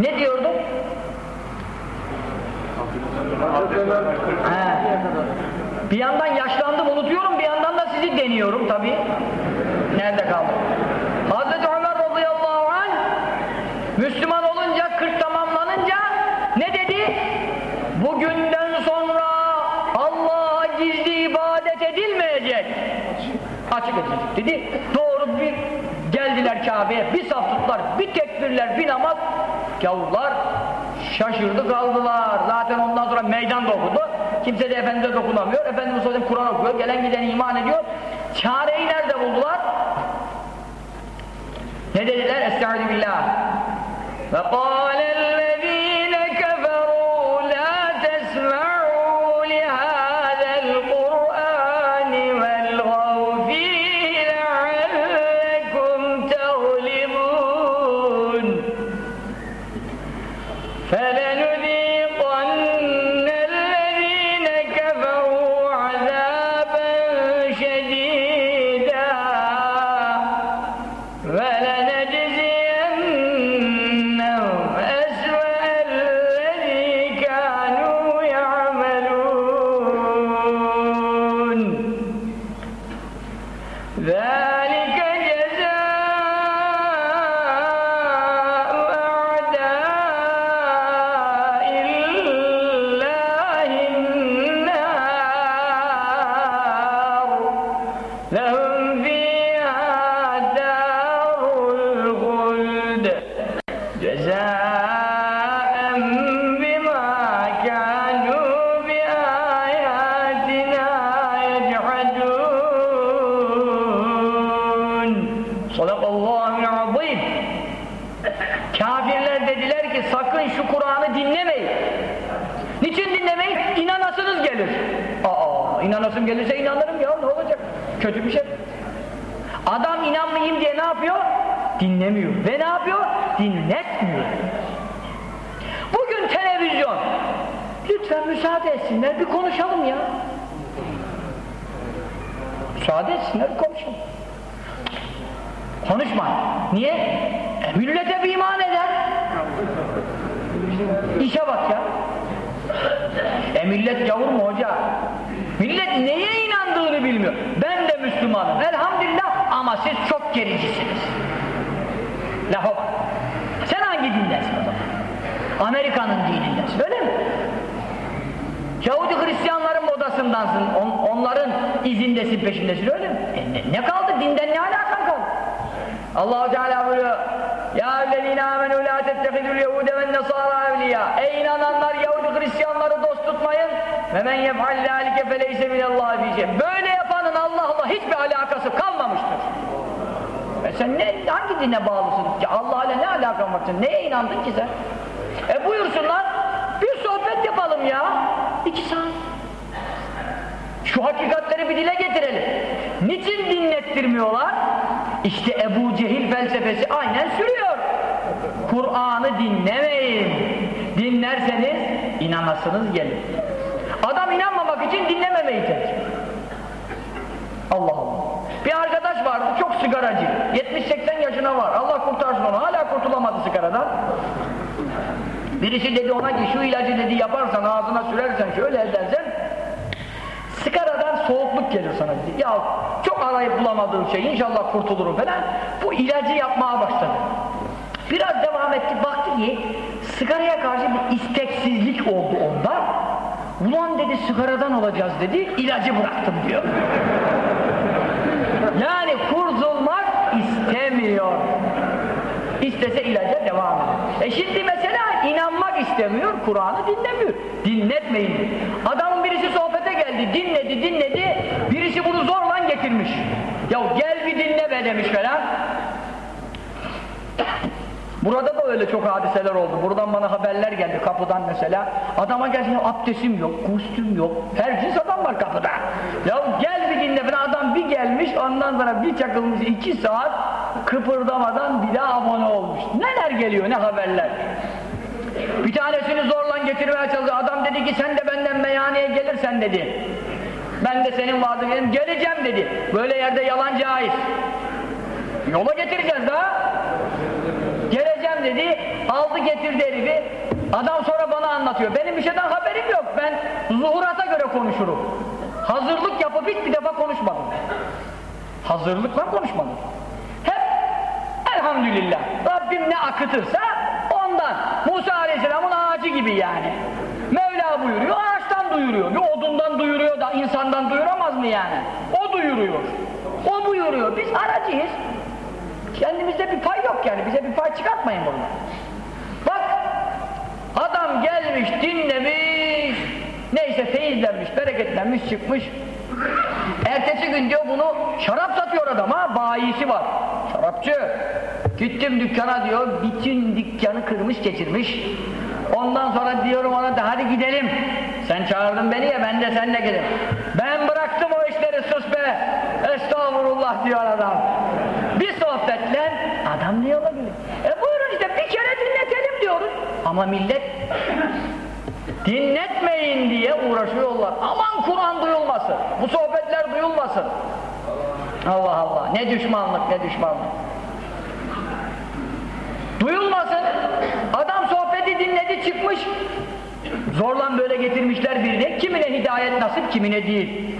Ne diyordum? He. Bir yandan yaşlandım unutuyorum bir yandan da sizi deniyorum tabii. Nerede kaldı? Hazreti Ömer radıyallahu anh Müslüman olunca 40 tamamlanınca ne dedi? Bugünden sonra Allah'a gizli ibadet edilmeyecek. Açık edecek dedi. Doğru bir geldiler Kabe'ye. Bir saf tuttular, bir tekbirler, bir namaz. Gavurlar şaşırdı kaldılar. Zaten ondan sonra meydan dokundu. Kimse de Efendimiz'e dokunamıyor. Efendimiz Hocam Kur'an okuyor. Gelen giden iman ediyor. Çareyi nerede buldular? Ne dediler? Estaizu billah. Ve kâlel etsinler bir konuşalım ya. Müsaade etsinler bir konuşalım. Konuşma. Niye? E, millete bir iman eder. İşe bak ya. E millet gavur mu hoca? Millet neye inandığını bilmiyor. Ben de Müslümanım. Elhamdülillah ama siz çok gericisiniz. Lafa bak. Sen hangi dindensin o zaman? Amerika'nın mi? Yahudi Hristiyanların modasındansın. On, onların izindesin peşindesin öyle mi? E, ne, ne kaldı? Dinden ne alakan kaldı? Allah-u Teala buyuruyor Ya ellezine amenü la tettehidul yehude ve nesara evliya Ey inananlar Yahudi Hristiyanları dost tutmayın ve men yef'al zâlike feleyse minallahi fi şey Böyle yapanın Allah'la hiçbir alakası kalmamıştır. E sen ne, hangi dine bağlısın? Ya Allah ile ne alakan var? Neye inandın ki sen? E buyursunlar bir sohbet yapalım ya. İki saat. Şu hakikatleri bir dile getirelim. Niçin dinlettirmiyorlar? İşte Ebu Cehil felsefesi aynen sürüyor. Kur'an'ı dinlemeyin. Dinlerseniz inanasınız gelir. Adam inanmamak için dinlememeyi tercih. Allah Allah. Bir arkadaş vardı çok sigaracı. 70-80 yaşına var. Allah kurtarsın onu. Hala kurtulamadı sigaradan. Birisi dedi ona ki şu ilacı dedi yaparsan ağzına sürersen şöyle edersen sigaradan soğukluk gelir sana dedi. Ya çok arayıp bulamadığım şey inşallah kurtulurum falan. Bu ilacı yapmaya başladı. Biraz devam etti baktı ki sigaraya karşı bir isteksizlik oldu onda. Ulan dedi sigaradan olacağız dedi ilacı bıraktım diyor. Yani kurtulmak istemiyor. İstese ilaca devam eder. E şimdi mesela inanmak istemiyor, Kur'an'ı dinlemiyor. Dinletmeyin. Adamın birisi sohbete geldi, dinledi, dinledi. Birisi bunu zor Ya gel bir dinle be demiş falan. Burada da öyle çok hadiseler oldu. Buradan bana haberler geldi kapıdan mesela. Adama gelsin abdestim yok, kostüm yok. Her cins adam var kapıda. Ya gel bir dinle falan. Adam bir gelmiş ondan sonra bir çakılmış iki saat kıpırdamadan bir daha abone olmuş. Neler geliyor ne haberler. Bir tanesini zorla getirmeye çalışıyor. Adam dedi ki sen de benden meyhaneye gelirsen dedi. Ben de senin vaazın dedim. Geleceğim dedi. Böyle yerde yalan caiz. Yola getireceğiz daha. Geleceğim dedi. Aldı getirdi herifi. Adam sonra bana anlatıyor. Benim bir şeyden haberim yok. Ben zuhurata göre konuşurum. Hazırlık yapıp hiç bir defa konuşmadım. Hazırlıkla konuşmadım. Elhamdülillah. Rabbim ne akıtırsa ondan. Musa Aleyhisselam'ın ağacı gibi yani. Mevla buyuruyor, ağaçtan duyuruyor. Bir odundan duyuruyor da insandan duyuramaz mı yani? O duyuruyor. O buyuruyor. Biz aracıyız. Kendimizde bir pay yok yani. Bize bir pay çıkartmayın bunu. Bak adam gelmiş, dinlemiş, neyse feyizlenmiş, bereketlenmiş, çıkmış. Ertesi gün diyor bunu şarap satıyor adama, bayisi var. Şarapçı. Gittim dükkana diyor, bütün dükkanı kırmış geçirmiş. Ondan sonra diyorum ona da hadi gidelim. Sen çağırdın beni ya ben de seninle gidelim. Ben bıraktım o işleri sus be. Estağfurullah diyor adam. Bir sohbetle adam ne yola gidiyor? E buyurun işte bir kere dinletelim diyoruz. Ama millet dinletmeyin diye uğraşıyorlar. Aman Kur'an duyulmasın. Bu sohbetler duyulmasın. Allah Allah. Ne düşmanlık ne düşmanlık. Duyulmasın. Adam sohbeti dinledi çıkmış. Zorlan böyle getirmişler birine. Kimine hidayet nasip kimine değil.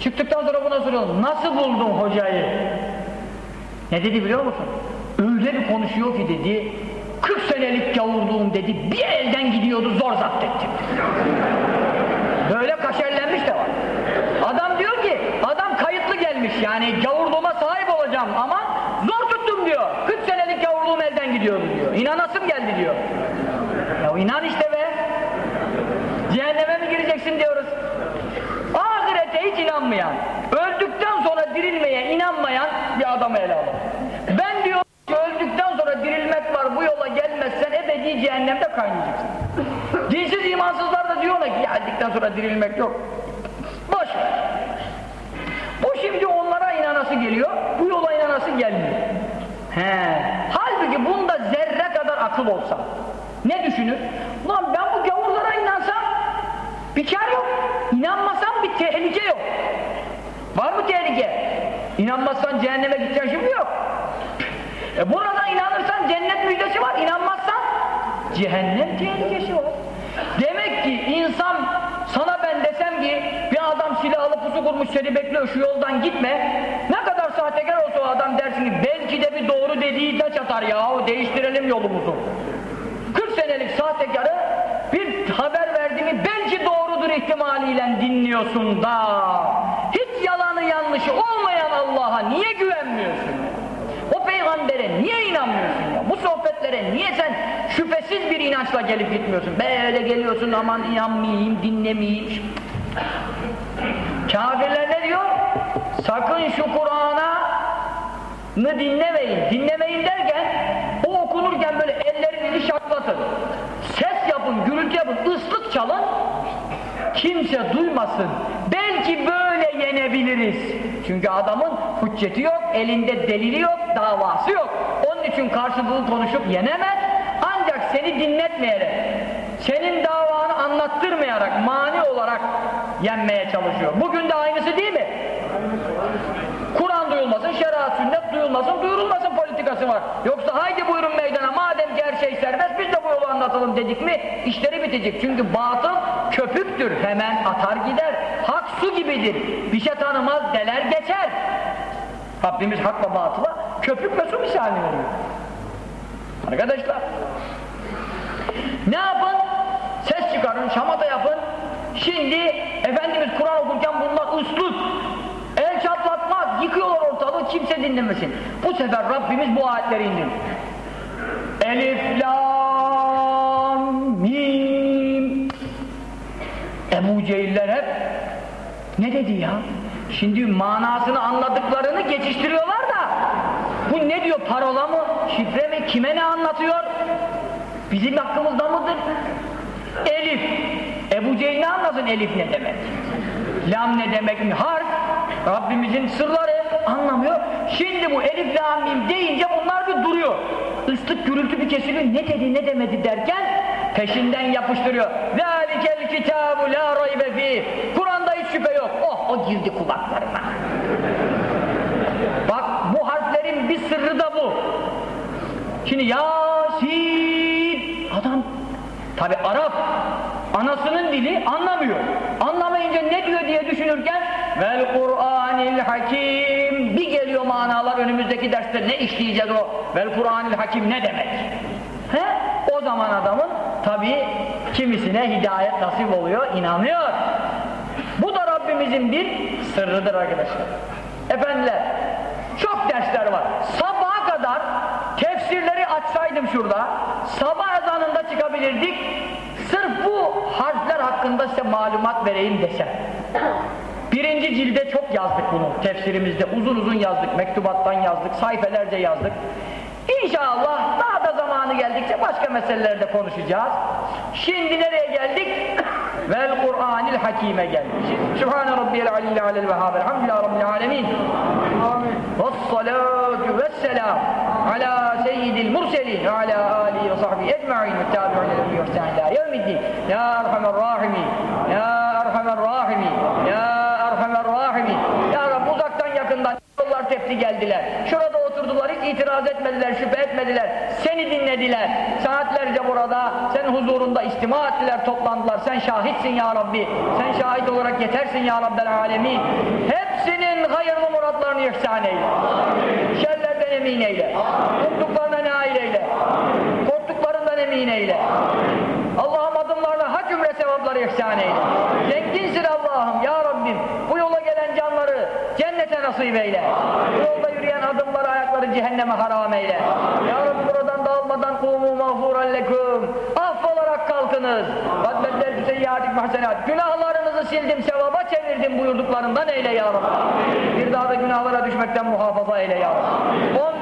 Çıktıktan sonra buna soruyorum. Nasıl buldun hocayı? Ne dedi biliyor musun? Öyle bir konuşuyor ki dedi. 40 senelik gavurluğum dedi. Bir elden gidiyordu zor zapt ettim. Böyle kaşerlenmiş de var. Adam diyor ki adam kayıtlı gelmiş yani gavurluğuma sahip olacağım ama zor tuttum diyor. 40 senelik gavurluğum elden gidiyordu diyor. İnanasım geldi diyor. Ya inan işte be. Cehenneme mi gireceksin diyoruz. Ahirete hiç inanmayan, öldükten sonra dirilmeye inanmayan bir adamı ele alalım. Ben diyor ki öldükten sonra dirilmek var bu yola gelmezsen ebedi cehennemde kaynayacaksın. Dinsiz imansızlar da diyorlar ki geldikten sonra dirilmek yok. Boş ver. Bu şimdi onlara inanası geliyor, bu yola inanası gelmiyor. He. Halbuki bunda zerre kadar akıl olsa ne düşünür? Ulan ben bu gavurlara inansam bir kar yok. İnanmasam bir tehlike yok. Var mı tehlike? İnanmazsan cehenneme gideceksin şimdi yok. E burada inanırsan cennet müjdesi var. İnanmazsan cehennem tehlikesi var. Demek ki insan sana ben desem ki adam silahlı pusu kurmuş seni bekliyor şu yoldan gitme. Ne kadar sahtekar olsa o adam dersin ki belki de bir doğru dediği taç atar yahu değiştirelim yolumuzu. 40 senelik sahtekarı bir haber verdiğini belki doğrudur ihtimaliyle dinliyorsun da hiç yalanı yanlışı olmayan Allah'a niye güvenmiyorsun? O peygambere niye inanmıyorsun ya? Bu sohbetlere niye sen şüphesiz bir inançla gelip gitmiyorsun? Böyle geliyorsun aman inanmayayım, dinlemeyeyim. Kafirler ne diyor? Sakın şu Kur'an'ı dinlemeyin. Dinlemeyin derken o okunurken böyle ellerinizi şaklatın. Ses yapın, gürültü yapın, ıslık çalın. Kimse duymasın. Belki böyle yenebiliriz. Çünkü adamın hücceti yok, elinde delili yok, davası yok. Onun için karşılıklı konuşup yenemez. Ancak seni dinletmeyerek, senin davanı anlattırmayarak, mani olarak yenmeye çalışıyor. Bugün de aynısı değil mi? Kur'an duyulmasın, şeriat sünnet duyulmasın, duyurulmasın politikası var. Yoksa haydi buyurun meydana, madem her şey serbest biz de bu yolu anlatalım dedik mi işleri bitecek. Çünkü batıl köpüktür, hemen atar gider. Hak su gibidir, bir şey tanımaz, deler geçer. Rabbimiz hak ve batıla köpük ve su misali veriyor. Arkadaşlar, ne yapın? Ses çıkarın, şamata yapın. Şimdi Efendimiz Kur'an okurken bunlar ıslık, el çatlatmaz, yıkıyorlar ortalığı, kimse dinlemesin. Bu sefer Rabbimiz bu ayetleri indir. Elif, Lam, Mim. Ebu Cehiller hep ne dedi ya? Şimdi manasını anladıklarını geçiştiriyorlar da bu ne diyor parola mı, şifre mi, kime ne anlatıyor? Bizim hakkımızda mıdır? Elif. Ebu Cehil ne anlasın elif ne demek? Lam ne demek mi? Harf. Rabbimizin sırları anlamıyor. Şimdi bu elif lam mim deyince bunlar bir duruyor. Islık gürültü bir kesiliyor. Ne dedi ne demedi derken peşinden yapıştırıyor. ذَٰلِكَ الْكِتَابُ لَا رَيْبَ ف۪يهِ Kur'an'da hiç şüphe yok. Oh o girdi kulaklarına. Bak bu harflerin bir sırrı da bu. Şimdi Yasin adam tabi Arap anasının dili anlamıyor. Anlamayınca ne diyor diye düşünürken vel Kur'anil Hakim bir geliyor manalar önümüzdeki derste ne işleyeceğiz o vel Kur'anil Hakim ne demek? He? O zaman adamın tabi kimisine hidayet nasip oluyor, inanıyor. Bu da Rabbimizin bir sırrıdır arkadaşlar. Efendiler, çok dersler var. Sabaha kadar tefsirleri açsaydım şurada, sabah ezanında çıkabilirdik. Sırf bu harfler hakkında size malumat vereyim desem. Birinci cilde çok yazdık bunu tefsirimizde. Uzun uzun yazdık, mektubattan yazdık, sayfelerce yazdık. İnşallah daha da zamanı geldikçe başka meselelerde konuşacağız. Şimdi nereye geldik? Vel Kur'anil Hakime geldik. Sübhane Rabbiyel Aliyyil Alel Vehhab. Elhamdülillah Rabbil Alemin. Vessalatu vesselam ala seyyidil murselin ve ala alihi ve sahbihi ecma'in ve tabi'un lehu bi ihsan ila yevmiddin. Ya Erhamer Rahimin. Ya Erhamer Rahimin. Ya Erhamer Rahimin. Ya Rabbi uzaktan yakından yollar tepsi geldiler. Şurada oturdular, hiç itiraz etmediler, şüphe etmediler. Seni dinlediler. Saatlerce burada, senin huzurunda istima ettiler, toplandılar. Sen şahitsin ya Rabbi. Sen şahit olarak yetersin ya Rabbel Alemin. Hepsinin hayırlı muratlarını ihsan eyle. Şerlerden emin eyle. Umduklarına nail eyle. Korktuklarından emin eyle. Allah'ım adımlarına hac ümre sevapları ihsan eyle. Zenginsin Allah'ım ya Rabbim. Bu yola gelen canları cennete nasip eyle. Yolda yürüyen adımları ayakları cehenneme haram eyle. Ya Rabbi buradan dağılmadan kumu mağfuran leküm. Affolarak kalkınız. Vadbedler seyyiatik mahsenat. Günahlarınızı sildim sevaba çevirdim buyurduklarından eyle ya Rabbi. Bir daha da günahlara düşmekten muhafaza eyle ya Rabbi.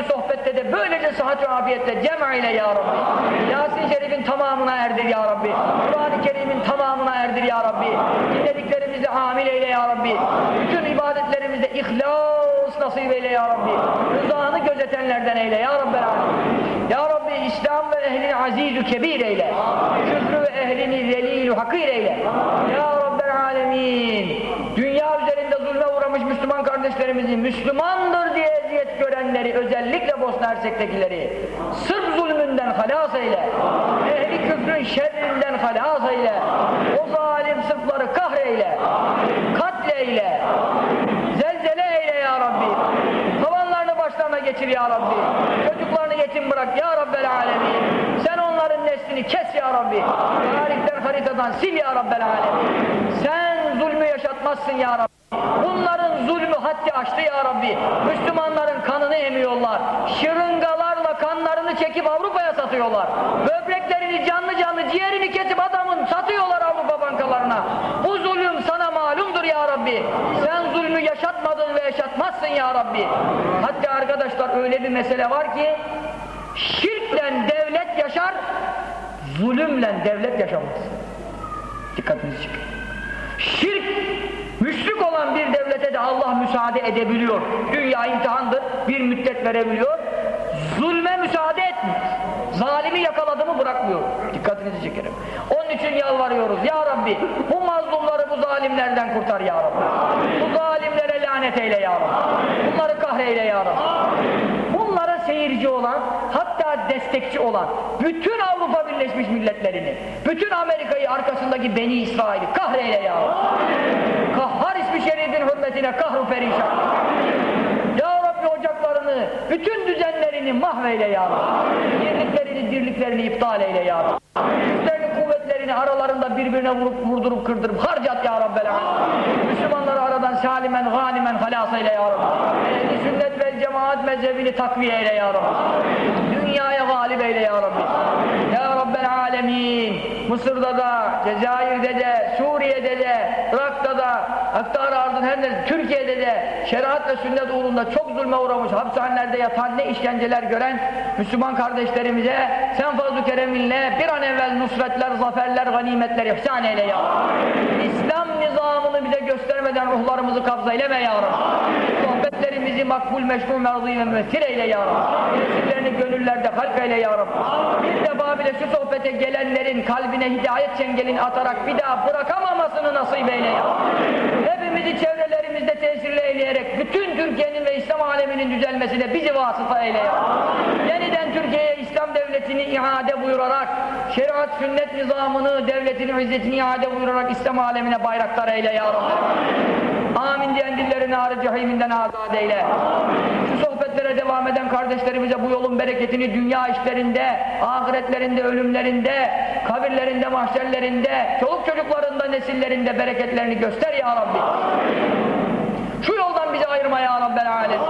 15 sonraki sohbette de böylece sıhhat ve afiyetle cem eyle ya Rabbi. Yasin Şerif'in tamamına erdir ya Rabbi. Kur'an-ı Kerim'in tamamına erdir ya Rabbi. Dinlediklerimizi amil eyle ya Rabbi. Bütün ibadetlerimizde ihlas nasip eyle ya Rabbi. Rızanı gözetenlerden eyle ya Rabbi. Ya Rabbi İslam ve ehlini azizü kebir eyle. Küfrü ve ehlini zelilü hakir eyle. Ya Rabbel alemin. Dünya üzerinde zulme uğramış Müslüman kardeşlerimizi Müslümandır diye eziyet görenleri özellikle Bosna Hersek'tekileri sırf zulmünden halas eyle. Ehli küfrün şerrinden halas eyle. O zalim sırfları kahreyle. Katleyle. Zelzele eyle ya Rabbi. Tavanlarını başlarına geçir ya Rabbi. Çocuklarını yetim bırak ya Rabbel alemin. Sen onların neslini kes ya Rabbi. Tarihten haritadan sil ya Rabbel alemin. Sen yaşatmazsın ya Rabbi. Bunların zulmü haddi aştı ya Rabbi. Müslümanların kanını emiyorlar. Şırıngalarla kanlarını çekip Avrupa'ya satıyorlar. Böbreklerini canlı canlı ciğerini kesip adamın satıyorlar Avrupa bankalarına. Bu zulüm sana malumdur ya Rabbi. Sen zulmü yaşatmadın ve yaşatmazsın ya Rabbi. Hatta arkadaşlar öyle bir mesele var ki şirkle devlet yaşar, zulümle devlet yaşamaz. Dikkatinizi çekin. Şirk, müşrik olan bir devlete de Allah müsaade edebiliyor. Dünya imtihandır, bir müddet verebiliyor. Zulme müsaade etmiyor. Zalimi yakaladı mı bırakmıyor. Dikkatinizi çekerim. Onun için yalvarıyoruz. Ya Rabbi bu mazlumları bu zalimlerden kurtar ya Rabbi. Bu zalimlere lanet eyle ya Rabbi. Bunları kahreyle ya Rabbi. Bunlara seyirci olan, hatta destekçi olan, bütün Avrupa Birleşmiş Milletlerini, bütün Amerika'yı arkasındaki Beni İsrail'i kahreyle ya Rabbi. Kahhar ismi şerifin hürmetine kahru perişan. Ya Rabbi ocaklarını, bütün düzenlerini mahveyle ya Rabbi. Birliklerini, dirliklerini iptal eyle ya Rabbi. Güçlerini, kuvvetlerini aralarında birbirine vurup, vurdurup, kırdırıp harcat ya Rabbel. Müslümanları aradan salimen ganimen halas eyle ya Rabbi. Ehli sünnet ve cemaat mezhebini takviye eyle ya Rabbi. Dünyaya galip eyle ya Rabbi. Ya Rabbel alemin. Mısır'da da, Cezayir'de de, Suriye'de de, Irak'ta da, Aktar ardın her nerede, Türkiye'de de şeriat ve sünnet uğrunda çok zulme uğramış, hapishanelerde yatan ne işkenceler gören Müslüman kardeşlerimize sen fazl-ı kereminle bir an evvel nusretler, zaferler, ganimetler ihsan eyle ya Rabbi. İslam nizamını bize göstermeden ruhlarımızı kabza eyleme ya Rabbi. Sohbetlerimizi makbul, meşru, merzi ve müessir eyle ya Rabbi. Nesillerini gönüllerde halk eyle ya Rabbi. Bir defa bile şu sohbete gelenlerin kalbine hidayet çengelini atarak bir daha bırakamamasını nasip eyle ya Rabbi. Hepimizi çevrelerimizde tesirle eyleyerek bütün Türkiye'nin ve İslam aleminin düzelmesine bizi vasıta eyle ya Rabbi. Yeniden Türkiye'ye İslam devletini iade buyurarak şeriat sünnet nizamını, devletinin izzetini iade buyurarak İslam alemine bayraklar eyle ya Rabbi. Amin diyen dillerini ağrı cehiminden azad eyle. Şu sohbetlere devam eden kardeşlerimize bu yolun bereketini dünya işlerinde, ahiretlerinde, ölümlerinde, kabirlerinde, mahşerlerinde, çoluk çocuklarında, nesillerinde bereketlerini göster ya Rabbi. Şu yoldan bizi ayırma ya Rabbel alem.